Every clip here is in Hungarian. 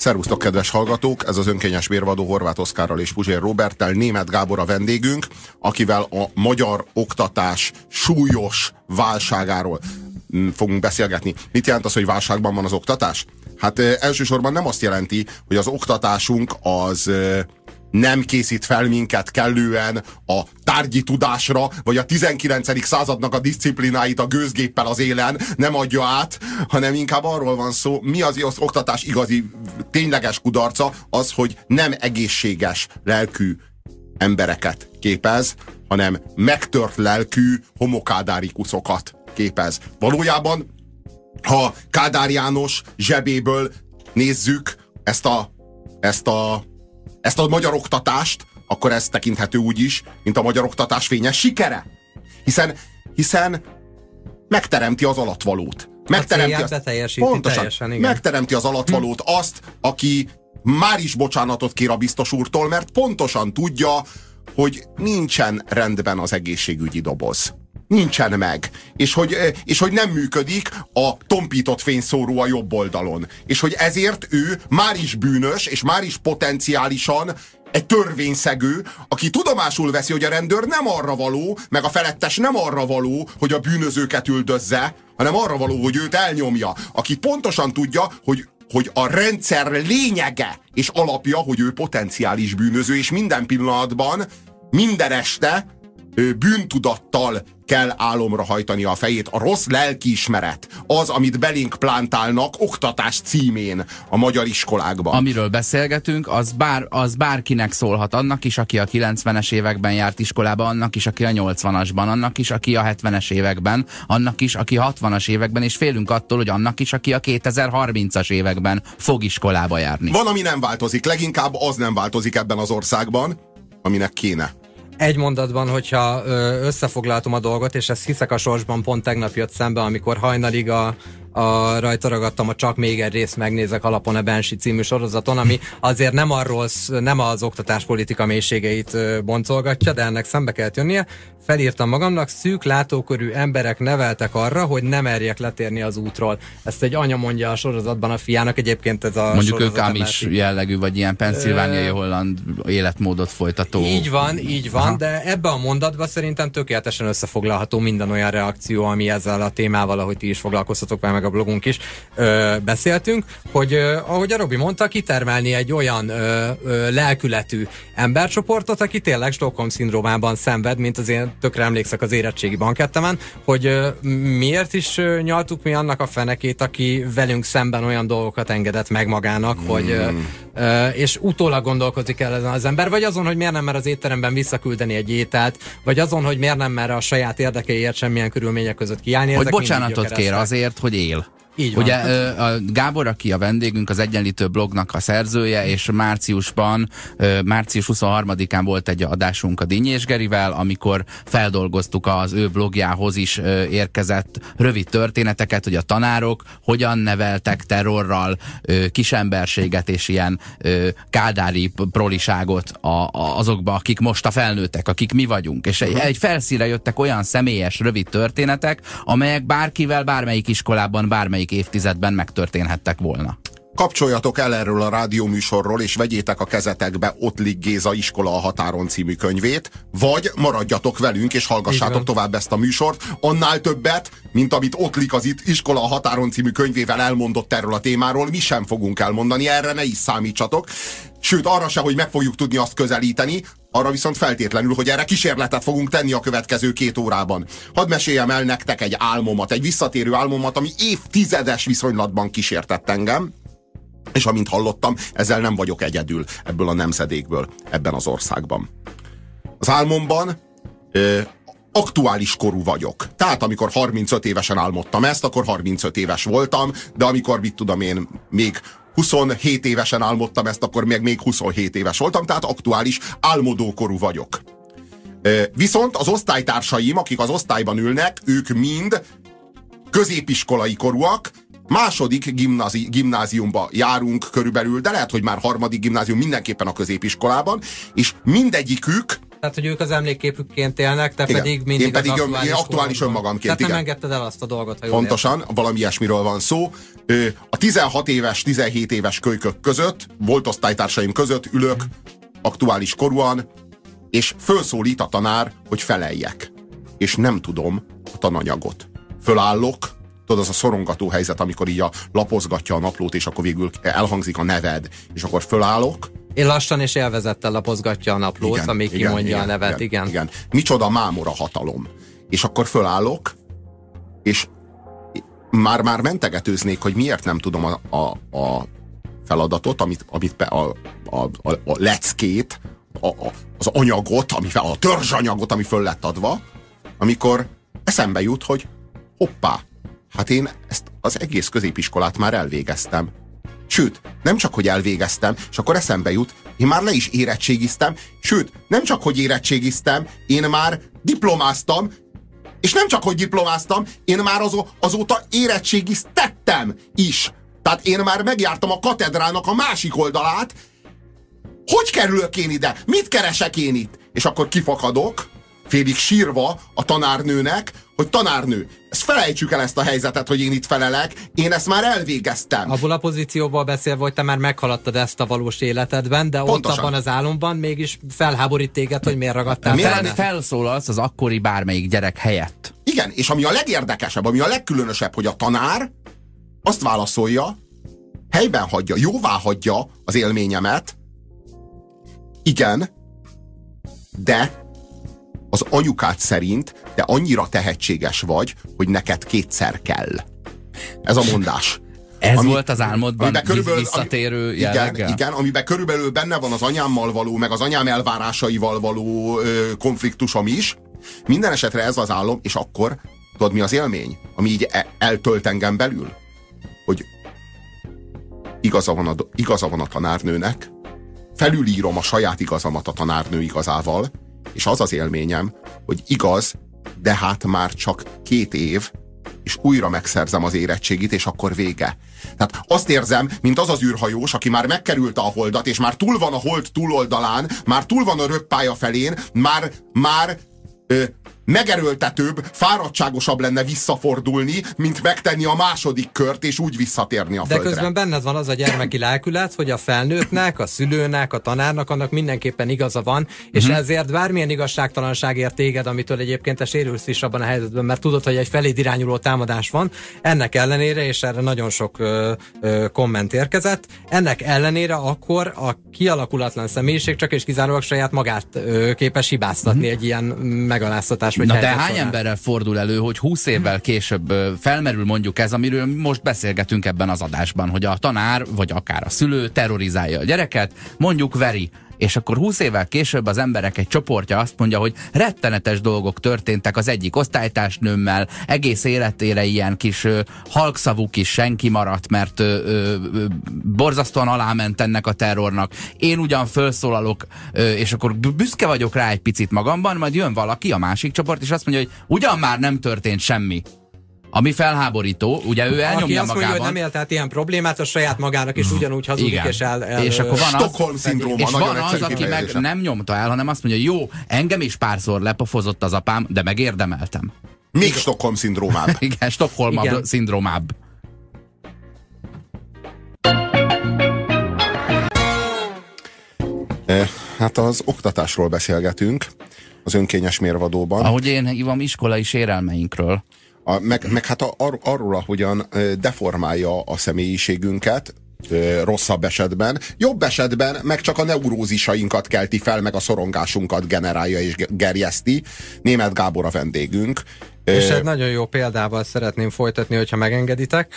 Szervusztok, kedves hallgatók! Ez az önkényes mérvadó Horváth Oszkárral és Puzsér Roberttel Német Gábor a vendégünk, akivel a magyar oktatás súlyos válságáról mm, fogunk beszélgetni. Mit jelent az, hogy válságban van az oktatás? Hát elsősorban nem azt jelenti, hogy az oktatásunk az nem készít fel minket kellően a tárgyi tudásra, vagy a 19. századnak a disziplináit a gőzgéppel az élen nem adja át, hanem inkább arról van szó, mi az, az oktatás igazi, tényleges kudarca, az, hogy nem egészséges lelkű embereket képez, hanem megtört lelkű homokádárikuszokat képez. Valójában, ha Kádár János zsebéből nézzük ezt a, ezt a ezt a magyar oktatást, akkor ez tekinthető úgy is, mint a magyar oktatás fényes sikere. Hiszen, hiszen megteremti az alatvalót. Megteremti, azt, pontosan, teljesen, igen. megteremti az alatvalót hm. azt, aki már is bocsánatot kér a biztos úrtól, mert pontosan tudja, hogy nincsen rendben az egészségügyi doboz nincsen meg. És hogy, és hogy nem működik a tompított fényszóró a jobb oldalon. És hogy ezért ő már is bűnös, és már is potenciálisan egy törvényszegő, aki tudomásul veszi, hogy a rendőr nem arra való, meg a felettes nem arra való, hogy a bűnözőket üldözze, hanem arra való, hogy őt elnyomja. Aki pontosan tudja, hogy hogy a rendszer lényege és alapja, hogy ő potenciális bűnöző, és minden pillanatban, minden este bűntudattal kell álomra hajtani a fejét. A rossz lelkiismeret az, amit belénk plántálnak oktatás címén a magyar iskolákban. Amiről beszélgetünk, az, bár, az bárkinek szólhat. Annak is, aki a 90-es években járt iskolába, annak is, aki a 80-asban, annak is, aki a 70-es években, annak is, aki a 60-as években, és félünk attól, hogy annak is, aki a 2030-as években fog iskolába járni. Van, ami nem változik. Leginkább az nem változik ebben az országban, aminek kéne egy mondatban, hogyha összefoglaltom a dolgot, és ezt hiszek a sorsban, pont tegnap jött szembe, amikor hajnalig a, a, rajta ragadtam a Csak még egy részt megnézek alapon a Bensi című sorozaton, ami azért nem arról, nem az oktatáspolitika mélységeit boncolgatja, de ennek szembe kell jönnie. Felírtam magamnak, szűk látókörű emberek neveltek arra, hogy nem merjek letérni az útról. Ezt egy anya mondja a sorozatban a fiának, egyébként ez a Mondjuk ők is jellegű, vagy ilyen penszilvániai ö... holland életmódot folytató. Így van, így van, Aha. de ebbe a mondatba szerintem tökéletesen összefoglalható minden olyan reakció, ami ezzel a témával, ahogy ti is foglalkoztatok vele, meg a blogunk is ö, beszéltünk, hogy ö, ahogy a Robi mondta, kitermelni egy olyan ö, ö, lelkületű embercsoportot, aki tényleg Stockholm-szindrómában szenved, mint az én tökre emlékszek az érettségi bankettemen, hogy ö, miért is ö, nyaltuk mi annak a fenekét, aki velünk szemben olyan dolgokat engedett meg magának, mm. hogy ö, ö, és utólag gondolkozik el ezen az ember, vagy azon, hogy miért nem mer az étteremben visszaküldeni egy ételt, vagy azon, hogy miért nem mer a saját érdekeiért semmilyen körülmények között kiállni. Hogy bocsánatot kér azért, hogy él. Így van. Ugye a Gábor, aki a vendégünk, az Egyenlítő blognak a szerzője, és márciusban, március 23-án volt egy adásunk a Dinyés Gerivel, amikor feldolgoztuk az ő blogjához is érkezett rövid történeteket, hogy a tanárok hogyan neveltek terrorral kisemberséget és ilyen kádári proliságot azokba, akik most a felnőttek, akik mi vagyunk. És egy, egy felszíre jöttek olyan személyes, rövid történetek, amelyek bárkivel, bármelyik iskolában, bármelyik bármelyik évtizedben megtörténhettek volna. Kapcsoljatok el erről a rádióműsorról, és vegyétek a kezetekbe Ottlik Géza Iskola a határon című könyvét, vagy maradjatok velünk, és hallgassátok tovább ezt a műsort. Annál többet, mint amit Ottlik az itt Iskola a határon című könyvével elmondott erről a témáról, mi sem fogunk elmondani, erre ne is számítsatok. Sőt, arra se, hogy meg fogjuk tudni azt közelíteni, arra viszont feltétlenül, hogy erre kísérletet fogunk tenni a következő két órában. Hadd meséljem el nektek egy álmomat, egy visszatérő álmomat, ami évtizedes viszonylatban kísértett engem. És amint hallottam, ezzel nem vagyok egyedül ebből a nemzedékből, ebben az országban. Az álmomban ö, aktuális korú vagyok. Tehát amikor 35 évesen álmodtam ezt, akkor 35 éves voltam, de amikor, mit tudom én, még 27 évesen álmodtam ezt, akkor még, még 27 éves voltam, tehát aktuális álmodókorú vagyok. Viszont az osztálytársaim, akik az osztályban ülnek, ők mind középiskolai korúak, második gimnázi, gimnáziumba járunk körülbelül, de lehet, hogy már harmadik gimnázium mindenképpen a középiskolában, és mindegyikük Tehát, hogy ők az emlékképükként élnek, te igen. pedig mindig Én pedig az aktuális, aktuális önmagamként. Tehát igen. nem engedted el azt a dolgot, ha jól Pontosan, értem. valami ilyesmiről van szó. A 16 éves, 17 éves kölykök között, volt osztálytársaim között ülök, aktuális korúan, és fölszólít a tanár, hogy feleljek. És nem tudom a tananyagot. Fölállok, tudod, az a szorongató helyzet, amikor így a lapozgatja a naplót, és akkor végül elhangzik a neved, és akkor fölállok. Én lassan és élvezettel lapozgatja a naplót, igen, amíg igen, kimondja igen, a nevet, igen, igen. igen. Micsoda mámora hatalom. És akkor fölállok, és már-már mentegetőznék, hogy miért nem tudom a, a, a feladatot, amit, amit a, a, a, a leckét, a, a, az anyagot, ami a törzsanyagot, ami föl lett adva, amikor eszembe jut, hogy hoppá, hát én ezt az egész középiskolát már elvégeztem. Sőt, nem csak, hogy elvégeztem, és akkor eszembe jut, én már le is érettségiztem, sőt, nem csak, hogy érettségiztem, én már diplomáztam, és nem csak, hogy diplomáztam, én már azó, azóta érettségiztettem is. Tehát én már megjártam a katedrának a másik oldalát. Hogy kerülök én ide? Mit keresek én itt? És akkor kifakadok, félig sírva a tanárnőnek, hogy tanárnő, ezt felejtsük el ezt a helyzetet, hogy én itt felelek, én ezt már elvégeztem. Abból a pozícióból beszélve, hogy te már meghaladtad ezt a valós életedben, de Pontosan. ott abban az álomban mégis felháborít téged, hogy miért ragadtál miért fel, felszólalsz az akkori bármelyik gyerek helyett. Igen, és ami a legérdekesebb, ami a legkülönösebb, hogy a tanár azt válaszolja, helyben hagyja, jóvá hagyja az élményemet, igen, de az anyukát szerint te annyira tehetséges vagy, hogy neked kétszer kell. Ez a mondás. Ez ami, volt az álmodban körülbelül, visszatérő ami, igen, igen, amiben körülbelül benne van az anyámmal való, meg az anyám elvárásaival való ö, konfliktusom is. Minden esetre ez az álom, és akkor tudod mi az élmény, ami így e, eltölt engem belül? Hogy igaza van, a, igaza van a tanárnőnek, felülírom a saját igazamat a tanárnő igazával, és az az élményem, hogy igaz, de hát már csak két év, és újra megszerzem az érettségit, és akkor vége. Tehát azt érzem, mint az az űrhajós, aki már megkerülte a holdat, és már túl van a hold túloldalán, már túl van a röppálya felén, már, már ö, megerőltetőbb, fáradtságosabb lenne visszafordulni, mint megtenni a második kört, és úgy visszatérni a De földre. közben benned van az a gyermeki lelkület, hogy a felnőttnek, a szülőnek, a tanárnak annak mindenképpen igaza van, és uh-huh. ezért bármilyen igazságtalanság ért téged, amitől egyébként te sérülsz is abban a helyzetben, mert tudod, hogy egy feléd irányuló támadás van, ennek ellenére, és erre nagyon sok ö, ö, komment érkezett, ennek ellenére akkor a kialakulatlan személyiség csak és kizárólag saját magát ö, képes hibáztatni uh-huh. egy ilyen megaláztatás vagy Na de hány során. emberrel fordul elő, hogy 20 évvel később felmerül mondjuk ez, amiről most beszélgetünk ebben az adásban, hogy a tanár, vagy akár a szülő terrorizálja a gyereket, mondjuk veri, és akkor 20 évvel később az emberek egy csoportja azt mondja, hogy rettenetes dolgok történtek az egyik osztálytársnőmmel, egész életére ilyen kis ö, halkszavú kis senki maradt, mert ö, ö, borzasztóan aláment ennek a terrornak. Én ugyan felszólalok, ö, és akkor büszke vagyok rá egy picit magamban, majd jön valaki, a másik csoport, és azt mondja, hogy ugyan már nem történt semmi. Ami felháborító, ugye ő elnyomja Aki azt magában. mondja, hogy nem élt át ilyen problémát, a saját magának is ugyanúgy hazudik, Igen. és el, el... És akkor van Stockholm szindróma, és van az, aki meg nem nyomta el, hanem azt mondja, jó, engem is párszor lepofozott az apám, de megérdemeltem. Még Igen. Stockholm szindrómább. Igen, Stockholm Igen. szindrómább. Hát az oktatásról beszélgetünk az önkényes mérvadóban. Ahogy én hívom iskolai sérelmeinkről. A, meg, meg hát a, ar, arról, ahogyan deformálja a személyiségünket, rosszabb esetben. Jobb esetben meg csak a neurózisainkat kelti fel, meg a szorongásunkat generálja és gerjeszti. Német Gábor a vendégünk. És egy nagyon jó példával szeretném folytatni, hogyha megengeditek.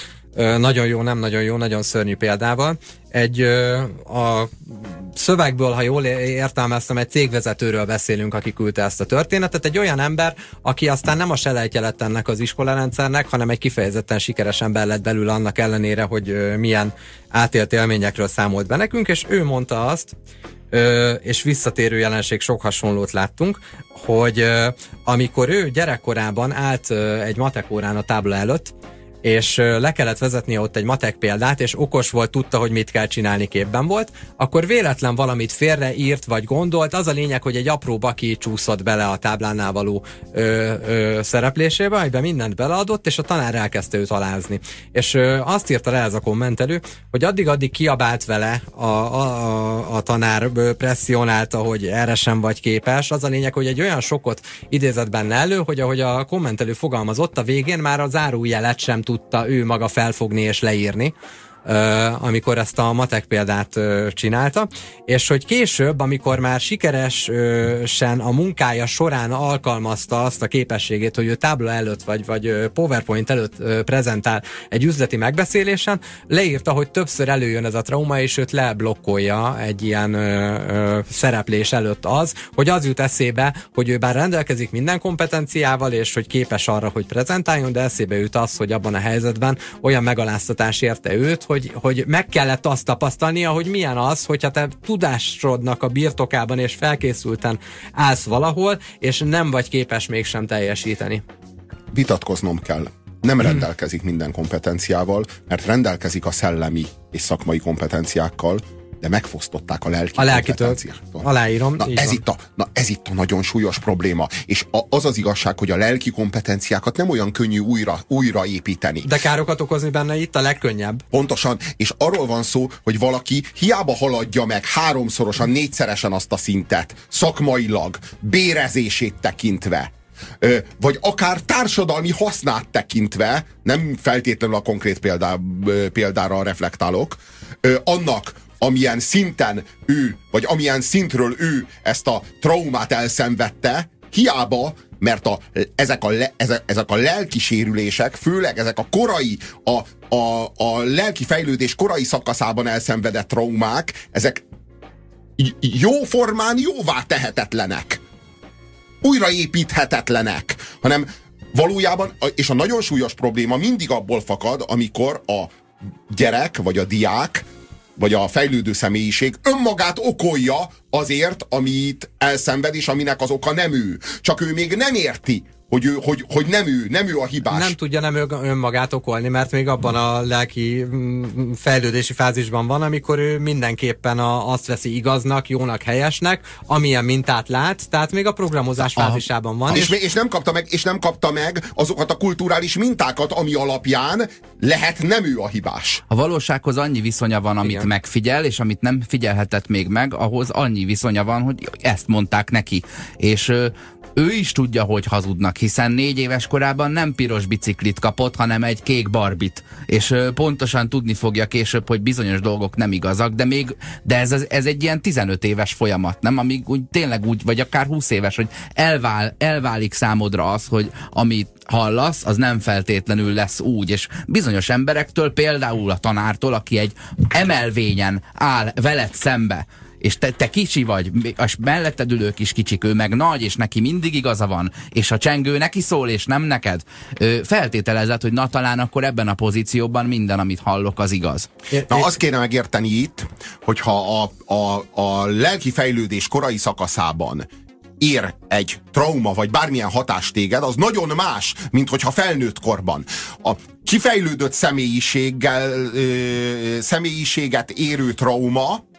Nagyon jó, nem nagyon jó, nagyon szörnyű példával. Egy a szövegből, ha jól értelmeztem, egy cégvezetőről beszélünk, aki küldte ezt a történetet. Egy olyan ember, aki aztán nem a selejtje lett ennek az iskolarendszernek, hanem egy kifejezetten sikeres ember lett belül annak ellenére, hogy milyen átélt élményekről számolt be nekünk, és ő mondta azt, és visszatérő jelenség sok hasonlót láttunk, hogy amikor ő gyerekkorában állt egy matekórán a tábla előtt, és le kellett vezetnie ott egy matek példát, és okos volt, tudta, hogy mit kell csinálni, képben volt, akkor véletlen valamit félreírt, vagy gondolt. Az a lényeg, hogy egy apró baki csúszott bele a táblánál való ö, ö, szereplésébe, amiben mindent beleadott, és a tanár elkezdte őt alázni. És ö, azt írta le ez a kommentelő, hogy addig-addig kiabált vele a, a, a, a tanár presszionálta, hogy erre sem vagy képes. Az a lényeg, hogy egy olyan sokot idézett benne elő, hogy ahogy a kommentelő fogalmazott, a végén már a zárójelet sem tudta ő maga felfogni és leírni amikor ezt a matek példát csinálta, és hogy később, amikor már sikeresen a munkája során alkalmazta azt a képességét, hogy ő tábla előtt vagy, vagy PowerPoint előtt prezentál egy üzleti megbeszélésen, leírta, hogy többször előjön ez a trauma, és őt leblokkolja egy ilyen szereplés előtt az, hogy az jut eszébe, hogy ő bár rendelkezik minden kompetenciával, és hogy képes arra, hogy prezentáljon, de eszébe jut az, hogy abban a helyzetben olyan megaláztatás érte őt, hogy, hogy meg kellett azt tapasztalnia, hogy milyen az, hogyha te tudásodnak a birtokában és felkészülten állsz valahol, és nem vagy képes mégsem teljesíteni. Vitatkoznom kell. Nem hmm. rendelkezik minden kompetenciával, mert rendelkezik a szellemi és szakmai kompetenciákkal, de megfosztották a lelki A lelkitől. Aláírom. Na ez, itt a, na ez itt a nagyon súlyos probléma. És a, az az igazság, hogy a lelki kompetenciákat nem olyan könnyű újra, újra építeni. De károkat okozni benne itt a legkönnyebb. Pontosan. És arról van szó, hogy valaki hiába haladja meg háromszorosan, négyszeresen azt a szintet, szakmailag, bérezését tekintve, vagy akár társadalmi hasznát tekintve, nem feltétlenül a konkrét példá, példára reflektálok, annak, amilyen szinten ő, vagy amilyen szintről ő ezt a traumát elszenvedte, hiába, mert a, ezek, a le, ezek, ezek a lelki sérülések, főleg ezek a korai, a, a, a lelki fejlődés korai szakaszában elszenvedett traumák, ezek jó formán jóvá tehetetlenek. Újraépíthetetlenek. Hanem valójában, és a nagyon súlyos probléma mindig abból fakad, amikor a gyerek vagy a diák vagy a fejlődő személyiség önmagát okolja azért, amit elszenved, és aminek az oka nem ő. Csak ő még nem érti, hogy, ő, hogy, hogy nem ő, nem ő a hibás. Nem tudja nem önmagát okolni, mert még abban a lelki mm, fejlődési fázisban van, amikor ő mindenképpen a, azt veszi igaznak, jónak, helyesnek, amilyen mintát lát, tehát még a programozás Aha. fázisában van. És, és, és, nem kapta meg, és nem kapta meg azokat a kulturális mintákat, ami alapján lehet nem ő a hibás. A valósághoz annyi viszonya van, amit Igen. megfigyel, és amit nem figyelhetett még meg, ahhoz annyi viszonya van, hogy ezt mondták neki. És ő is tudja, hogy hazudnak, hiszen négy éves korában nem piros biciklit kapott, hanem egy kék barbit. És pontosan tudni fogja később, hogy bizonyos dolgok nem igazak, de még, de ez, ez egy ilyen 15 éves folyamat, nem? Amíg úgy tényleg úgy, vagy akár 20 éves, hogy elvál, elválik számodra az, hogy amit hallasz, az nem feltétlenül lesz úgy, és bizonyos emberektől, például a tanártól, aki egy emelvényen áll veled szembe, és te, te kicsi vagy, a melletted ülők is kicsik, ő meg nagy, és neki mindig igaza van, és a csengő neki szól, és nem neked, feltételezed, hogy na talán akkor ebben a pozícióban minden, amit hallok, az igaz. Na azt kéne megérteni itt, hogyha a, a, a lelki fejlődés korai szakaszában ér egy trauma, vagy bármilyen hatás téged, az nagyon más, mint hogyha felnőtt korban. A kifejlődött személyiséggel, ö, személyiséget érő trauma,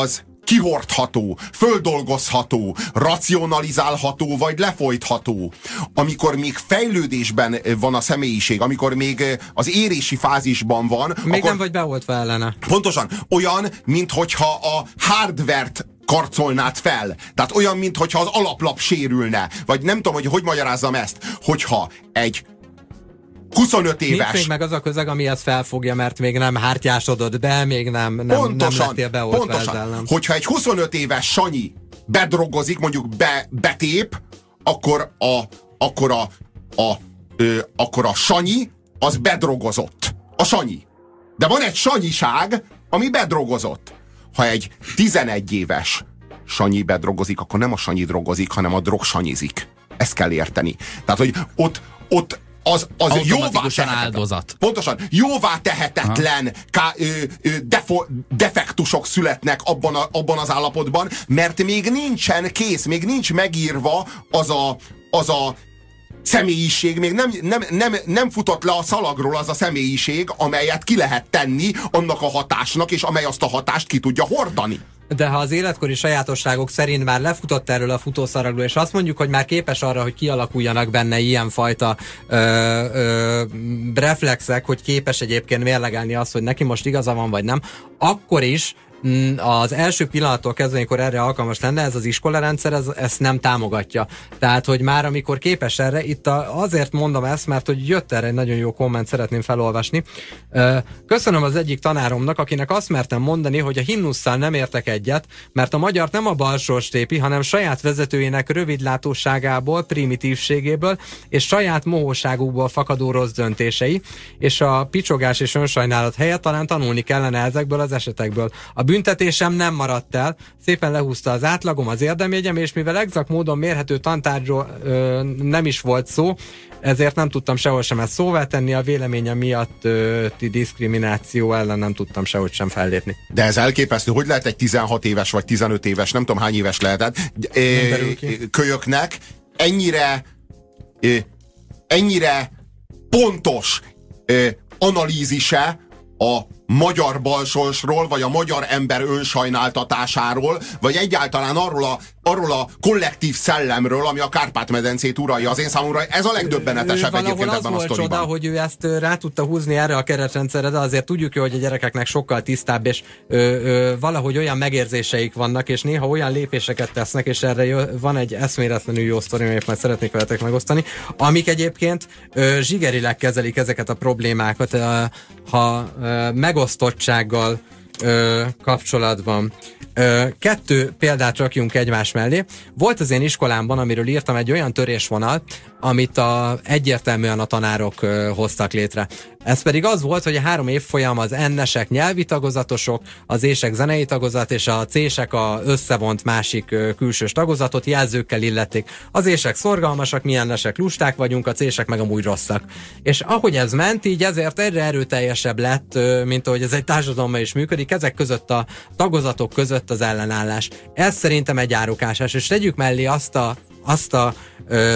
az kihordható, földolgozható, racionalizálható, vagy lefolytható. Amikor még fejlődésben van a személyiség, amikor még az érési fázisban van. Még akkor, nem vagy beoltva ellene. Pontosan. Olyan, minthogyha a hardvert karcolnád fel. Tehát olyan, mintha az alaplap sérülne. Vagy nem tudom, hogy hogy magyarázzam ezt. Hogyha egy 25 éves. Nincs még meg az a közeg, ami ezt felfogja, mert még nem hártyásodott be, még nem, nem, pontosan, nem lettél pontosan. Ezzel, Hogyha egy 25 éves Sanyi bedrogozik, mondjuk be, betép, akkor a, akkor a, a, ö, akkor a Sanyi az bedrogozott. A Sanyi. De van egy sanyiság, ami bedrogozott. Ha egy 11 éves Sanyi bedrogozik, akkor nem a Sanyi drogozik, hanem a drog sanyizik. Ezt kell érteni. Tehát, hogy ott, ott az, az jóvá áldozat. Pontosan, jóvá tehetetlen ká, ö, ö, defo, defektusok születnek abban, a, abban az állapotban, mert még nincsen kész, még nincs megírva az a, az a személyiség, még nem, nem, nem, nem futott le a szalagról az a személyiség, amelyet ki lehet tenni annak a hatásnak, és amely azt a hatást ki tudja hordani. De ha az életkori sajátosságok szerint már lefutott erről a futószaragról, és azt mondjuk, hogy már képes arra, hogy kialakuljanak benne ilyenfajta ö, ö, reflexek, hogy képes egyébként mérlegelni azt, hogy neki most igaza van, vagy nem, akkor is az első pillanattól kezdve, amikor erre alkalmas lenne, ez az iskolarendszer ez, ezt nem támogatja. Tehát, hogy már amikor képes erre, itt a, azért mondom ezt, mert hogy jött erre egy nagyon jó komment, szeretném felolvasni. Köszönöm az egyik tanáromnak, akinek azt mertem mondani, hogy a himnusszal nem értek egyet, mert a magyar nem a balsors tépi, hanem saját vezetőjének rövidlátóságából, primitívségéből és saját mohóságukból fakadó rossz döntései, és a picsogás és önsajnálat helyett talán tanulni kellene ezekből az esetekből. A büntetésem nem maradt el, szépen lehúzta az átlagom, az érdemjegyem, és mivel exakt módon mérhető tantárgyról ö, nem is volt szó, ezért nem tudtam sehol sem ezt szóvá tenni, a véleményem miatt ö, ti diszkrimináció ellen nem tudtam sehogy sem fellépni. De ez elképesztő, hogy lehet egy 16 éves vagy 15 éves, nem tudom hány éves lehetett, kölyöknek ennyire ennyire pontos analízise a magyar balsosról, vagy a magyar ember önsajnáltatásáról, vagy egyáltalán arról a, arról a kollektív szellemről, ami a Kárpát-medencét uralja. Az én számomra ez a legdöbbenetesebb egyébként az ebben a csoda, hogy ő ezt rá tudta húzni erre a keretrendszerre, de azért tudjuk hogy a gyerekeknek sokkal tisztább, és ö, ö, valahogy olyan megérzéseik vannak, és néha olyan lépéseket tesznek, és erre jó, van egy eszméletlenül jó sztori, amit majd szeretnék veletek megosztani, amik egyébként ö, zsigerileg kezelik ezeket a problémákat, ö, ha ö, megosztottsággal ö, kapcsolatban. Ö, kettő példát rakjunk egymás mellé. Volt az én iskolámban, amiről írtam egy olyan törésvonal, amit a, egyértelműen a tanárok ö, hoztak létre. Ez pedig az volt, hogy a három évfolyam az ennesek nyelvi tagozatosok, az ések zenei tagozat és a cések a összevont másik külsős tagozatot jelzőkkel illették. Az ések szorgalmasak, mi ennesek lusták vagyunk, a cések meg amúgy rosszak. És ahogy ez ment, így ezért egyre erőteljesebb lett, mint ahogy ez egy társadalomban is működik, ezek között a tagozatok között az ellenállás. Ez szerintem egy árukásás, és tegyük mellé azt a azt a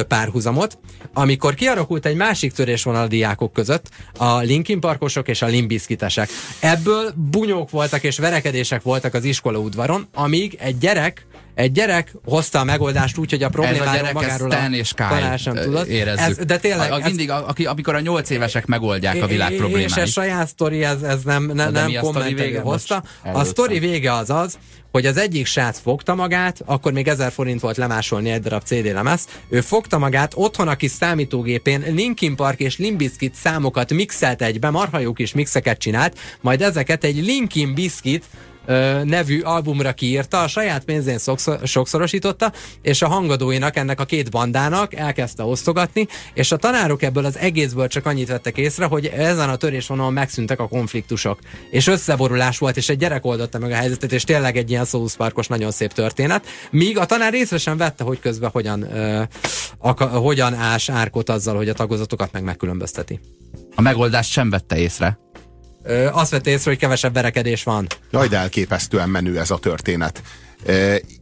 párhuzamot, amikor kialakult egy másik törésvonal a diákok között, a Linkin Parkosok és a Limbiskitesek. Ebből bunyók voltak és verekedések voltak az iskola udvaron, amíg egy gyerek egy gyerek hozta a megoldást úgy, hogy a problémáról magáról a és tanár sem tudott. Érezzük. Ez, de tényleg... A, a, mindig, a, amikor a nyolc évesek megoldják a világ problémáit. És ez saját sztori, ez, ez nem, ne, nem kommentek hozta. A sztori vége az az, hogy az egyik srác fogta magát, akkor még 1000 forint volt lemásolni egy darab CD lemez, ő fogta magát, otthon a kis számítógépén Linkin Park és Limbiskit számokat mixelt egybe, marha jó kis mixeket csinált, majd ezeket egy Linkin Biscuit nevű albumra kiírta, a saját pénzén sokszorosította, és a hangadóinak, ennek a két bandának elkezdte osztogatni, és a tanárok ebből az egészből csak annyit vettek észre, hogy ezen a törésvonalon megszűntek a konfliktusok. És összeborulás volt, és egy gyerek oldotta meg a helyzetet, és tényleg egy ilyen szóuszparkos nagyon szép történet. Míg a tanár észre sem vette, hogy közben hogyan, ö, a, hogyan ás árkot azzal, hogy a tagozatokat meg megkülönbözteti. A megoldást sem vette észre ö, azt vette észre, hogy kevesebb verekedés van. Jaj, de elképesztően menő ez a történet.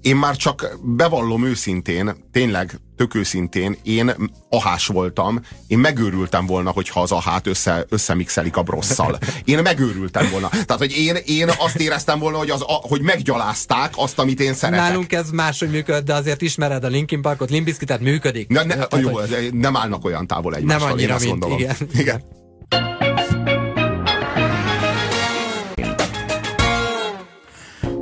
Én már csak bevallom őszintén, tényleg tök őszintén, én ahás voltam, én megőrültem volna, hogyha az ahát össze, összemixelik a brosszal. Én megőrültem volna. Tehát, hogy én, én azt éreztem volna, hogy, az, hogy meggyalázták azt, amit én szeretek. Nálunk ez máshogy működ, de azért ismered a Linkin Parkot, Limbiskitet működik. Ne, ne, Tehát, jó, hogy... nem állnak olyan távol egymástól, nem annyira, én azt mint, gondolom. Igen. igen.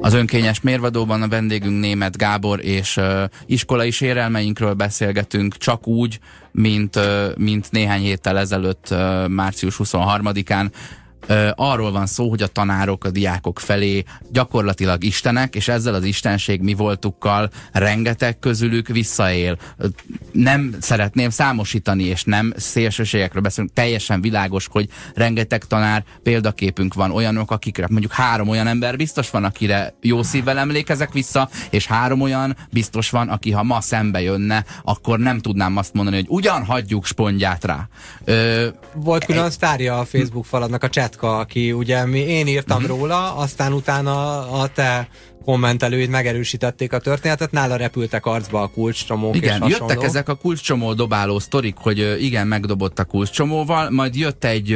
Az önkényes mérvadóban a vendégünk német Gábor, és uh, iskolai sérelmeinkről beszélgetünk csak úgy, mint, uh, mint néhány héttel ezelőtt, uh, március 23-án arról van szó, hogy a tanárok a diákok felé gyakorlatilag istenek, és ezzel az istenség mi voltukkal rengeteg közülük visszaél. Nem szeretném számosítani, és nem szélsőségekről beszélünk, teljesen világos, hogy rengeteg tanár példaképünk van, olyanok, akikre mondjuk három olyan ember biztos van, akire jó szívvel emlékezek vissza, és három olyan biztos van, aki ha ma szembe jönne, akkor nem tudnám azt mondani, hogy ugyan hagyjuk spondját rá. Ö, Volt külön sztárja a Facebook faladnak a chat Csetka, aki ugye mi, én írtam uh-huh. róla, aztán utána a te kommentelőid megerősítették a történetet, nála repültek arcba a kulcscsomók Igen, és jöttek ezek a kulcscsomó dobáló sztorik, hogy igen, megdobott a kulcscsomóval, majd jött egy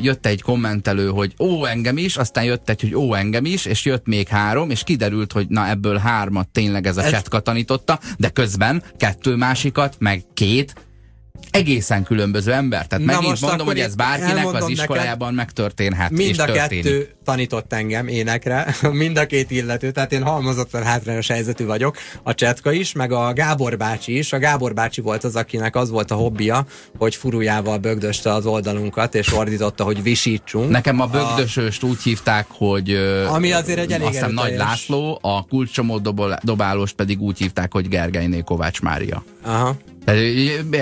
jött egy kommentelő, hogy ó, engem is, aztán jött egy, hogy ó, engem is, és jött még három, és kiderült, hogy na ebből hármat tényleg ez a ez... csetka tanította, de közben kettő másikat, meg két egészen különböző ember. Tehát Na megint mondom, hogy ez bárkinek az iskolájában neked, megtörténhet. Mind és a történik. kettő tanított engem énekre, mind a két illető, tehát én halmozottan hátrányos helyzetű vagyok. A Csetka is, meg a Gábor bácsi is. A Gábor bácsi volt az, akinek az volt a hobbija, hogy furujával bögdöste az oldalunkat, és ordította, hogy visítsunk. Nekem a bögdösöst a... úgy hívták, hogy ami azért egy elég aztán Nagy László, a kulcsomó dobálós pedig úgy hívták, hogy Gergelyné Kovács Mária. Aha.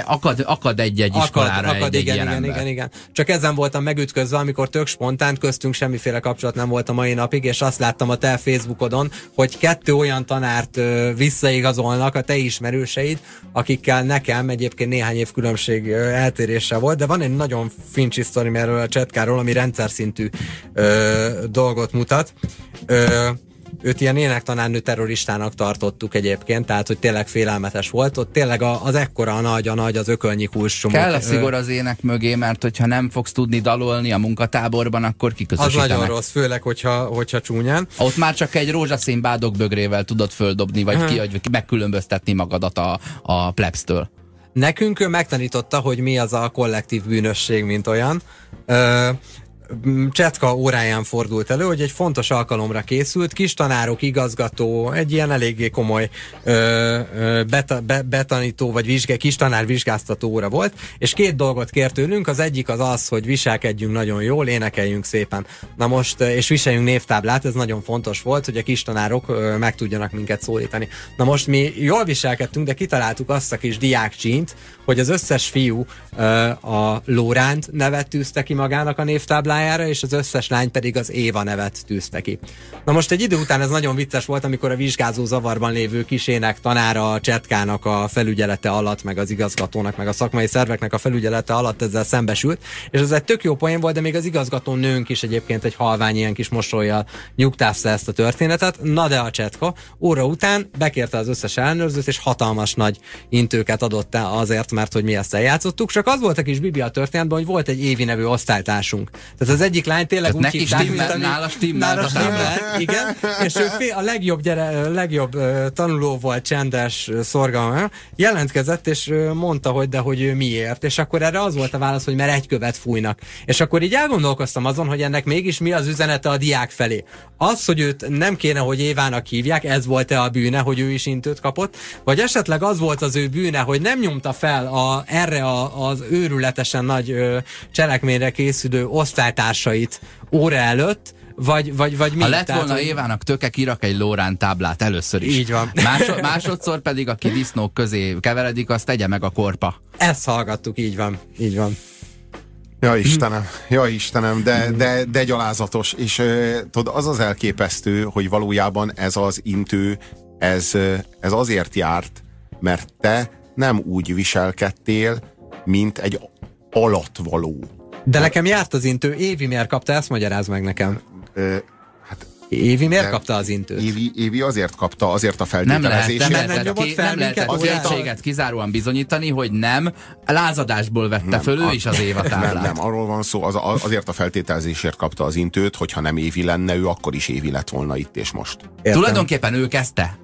Akad, akad egy-egy iskolára akad, akad, egy, igen, egy igen, igen, igen. Csak ezen voltam megütközve, amikor tök spontán köztünk semmiféle kapcsolat nem volt a mai napig, és azt láttam a te Facebookodon, hogy kettő olyan tanárt visszaigazolnak a te ismerőseid, akikkel nekem egyébként néhány év különbség eltérése volt, de van egy nagyon fincsi sztori erről a csetkáról, ami rendszer szintű ö, dolgot mutat. Ö, őt ilyen énektanárnő terroristának tartottuk egyébként, tehát hogy tényleg félelmetes volt. Ott tényleg az ekkora a nagy, a nagy, az ökölnyi kulcsomok. Kell a szigor az ének mögé, mert hogyha nem fogsz tudni dalolni a munkatáborban, akkor kiközösítenek. Az nagyon rossz, főleg, hogyha, hogyha csúnyán. Ott már csak egy rózsaszín bádok bögrével tudod földobni, vagy, ki, vagy megkülönböztetni magadat a, a plebstől. Nekünk ő megtanította, hogy mi az a kollektív bűnösség, mint olyan. Ö, Csetka óráján fordult elő, hogy egy fontos alkalomra készült, kis tanárok, igazgató, egy ilyen eléggé komoly ö, ö, beta, be, betanító vagy vizsgál, kis tanár vizsgáztató óra volt, és két dolgot kért tőlünk, az egyik az az, hogy viselkedjünk nagyon jól, énekeljünk szépen. Na most, és viseljünk névtáblát, ez nagyon fontos volt, hogy a kis tanárok ö, meg tudjanak minket szólítani. Na most mi jól viselkedtünk, de kitaláltuk azt a kis diákcsínt, hogy az összes fiú ö, a Lóránt nevet tűzte ki magának a névtáblájára, pályára, és az összes lány pedig az Éva nevet tűzte ki. Na most egy idő után ez nagyon vicces volt, amikor a vizsgázó zavarban lévő kisének, tanára, a csetkának a felügyelete alatt, meg az igazgatónak, meg a szakmai szerveknek a felügyelete alatt ezzel szembesült, és ez egy tök jó poén volt, de még az igazgató nőnk is egyébként egy halvány ilyen kis mosolyjal nyugtázta ezt a történetet. Na de a csetka óra után bekérte az összes ellenőrzőt, és hatalmas nagy intőket adott azért, mert hogy mi ezt eljátszottuk. Csak az volt a kis Bibi a történetben, hogy volt egy évi nevű osztálytársunk. Az egyik lány tényleg Tehát úgy hívták, stimmel, mint ami, nála stimmel, nála stimmel igen, és ő fél, a legjobb, gyere, legjobb tanuló volt, csendes, szorgalma, jelentkezett, és mondta, hogy de hogy ő miért, és akkor erre az volt a válasz, hogy mert egy követ fújnak. És akkor így elgondolkoztam azon, hogy ennek mégis mi az üzenete a diák felé. Az, hogy őt nem kéne, hogy Évának hívják, ez volt-e a bűne, hogy ő is intőt kapott, vagy esetleg az volt az ő bűne, hogy nem nyomta fel a, erre a, az őrületesen nagy ö, cselekményre készülő osztályt társait óra előtt, vagy, vagy, vagy mi? Ha lett volna hogy... Évának töke, kirak egy Lórán táblát először is. Így van. Másod, másodszor pedig, aki disznók közé keveredik, azt tegye meg a korpa. Ezt hallgattuk, így van. Így van. Ja Istenem, ja Istenem, de, de, de gyalázatos. És tudod, az az elképesztő, hogy valójában ez az intő, ez, ez azért járt, mert te nem úgy viselkedtél, mint egy alatvaló. De nekem járt az intő, Évi miért kapta, ezt magyaráz meg nekem. Ö, hát Évi miért kapta az intőt? Évi, Évi azért kapta, azért a feltételezést. Nem lehet, nem, nem, ki, nem lehetett azért kizáróan bizonyítani, hogy nem lázadásból vette nem, föl ő a, is az Éva táblát. Nem, nem, arról van szó, az, azért a feltételezésért kapta az intőt, hogyha nem Évi lenne, ő akkor is Évi lett volna itt és most. Értem. Tulajdonképpen ő kezdte.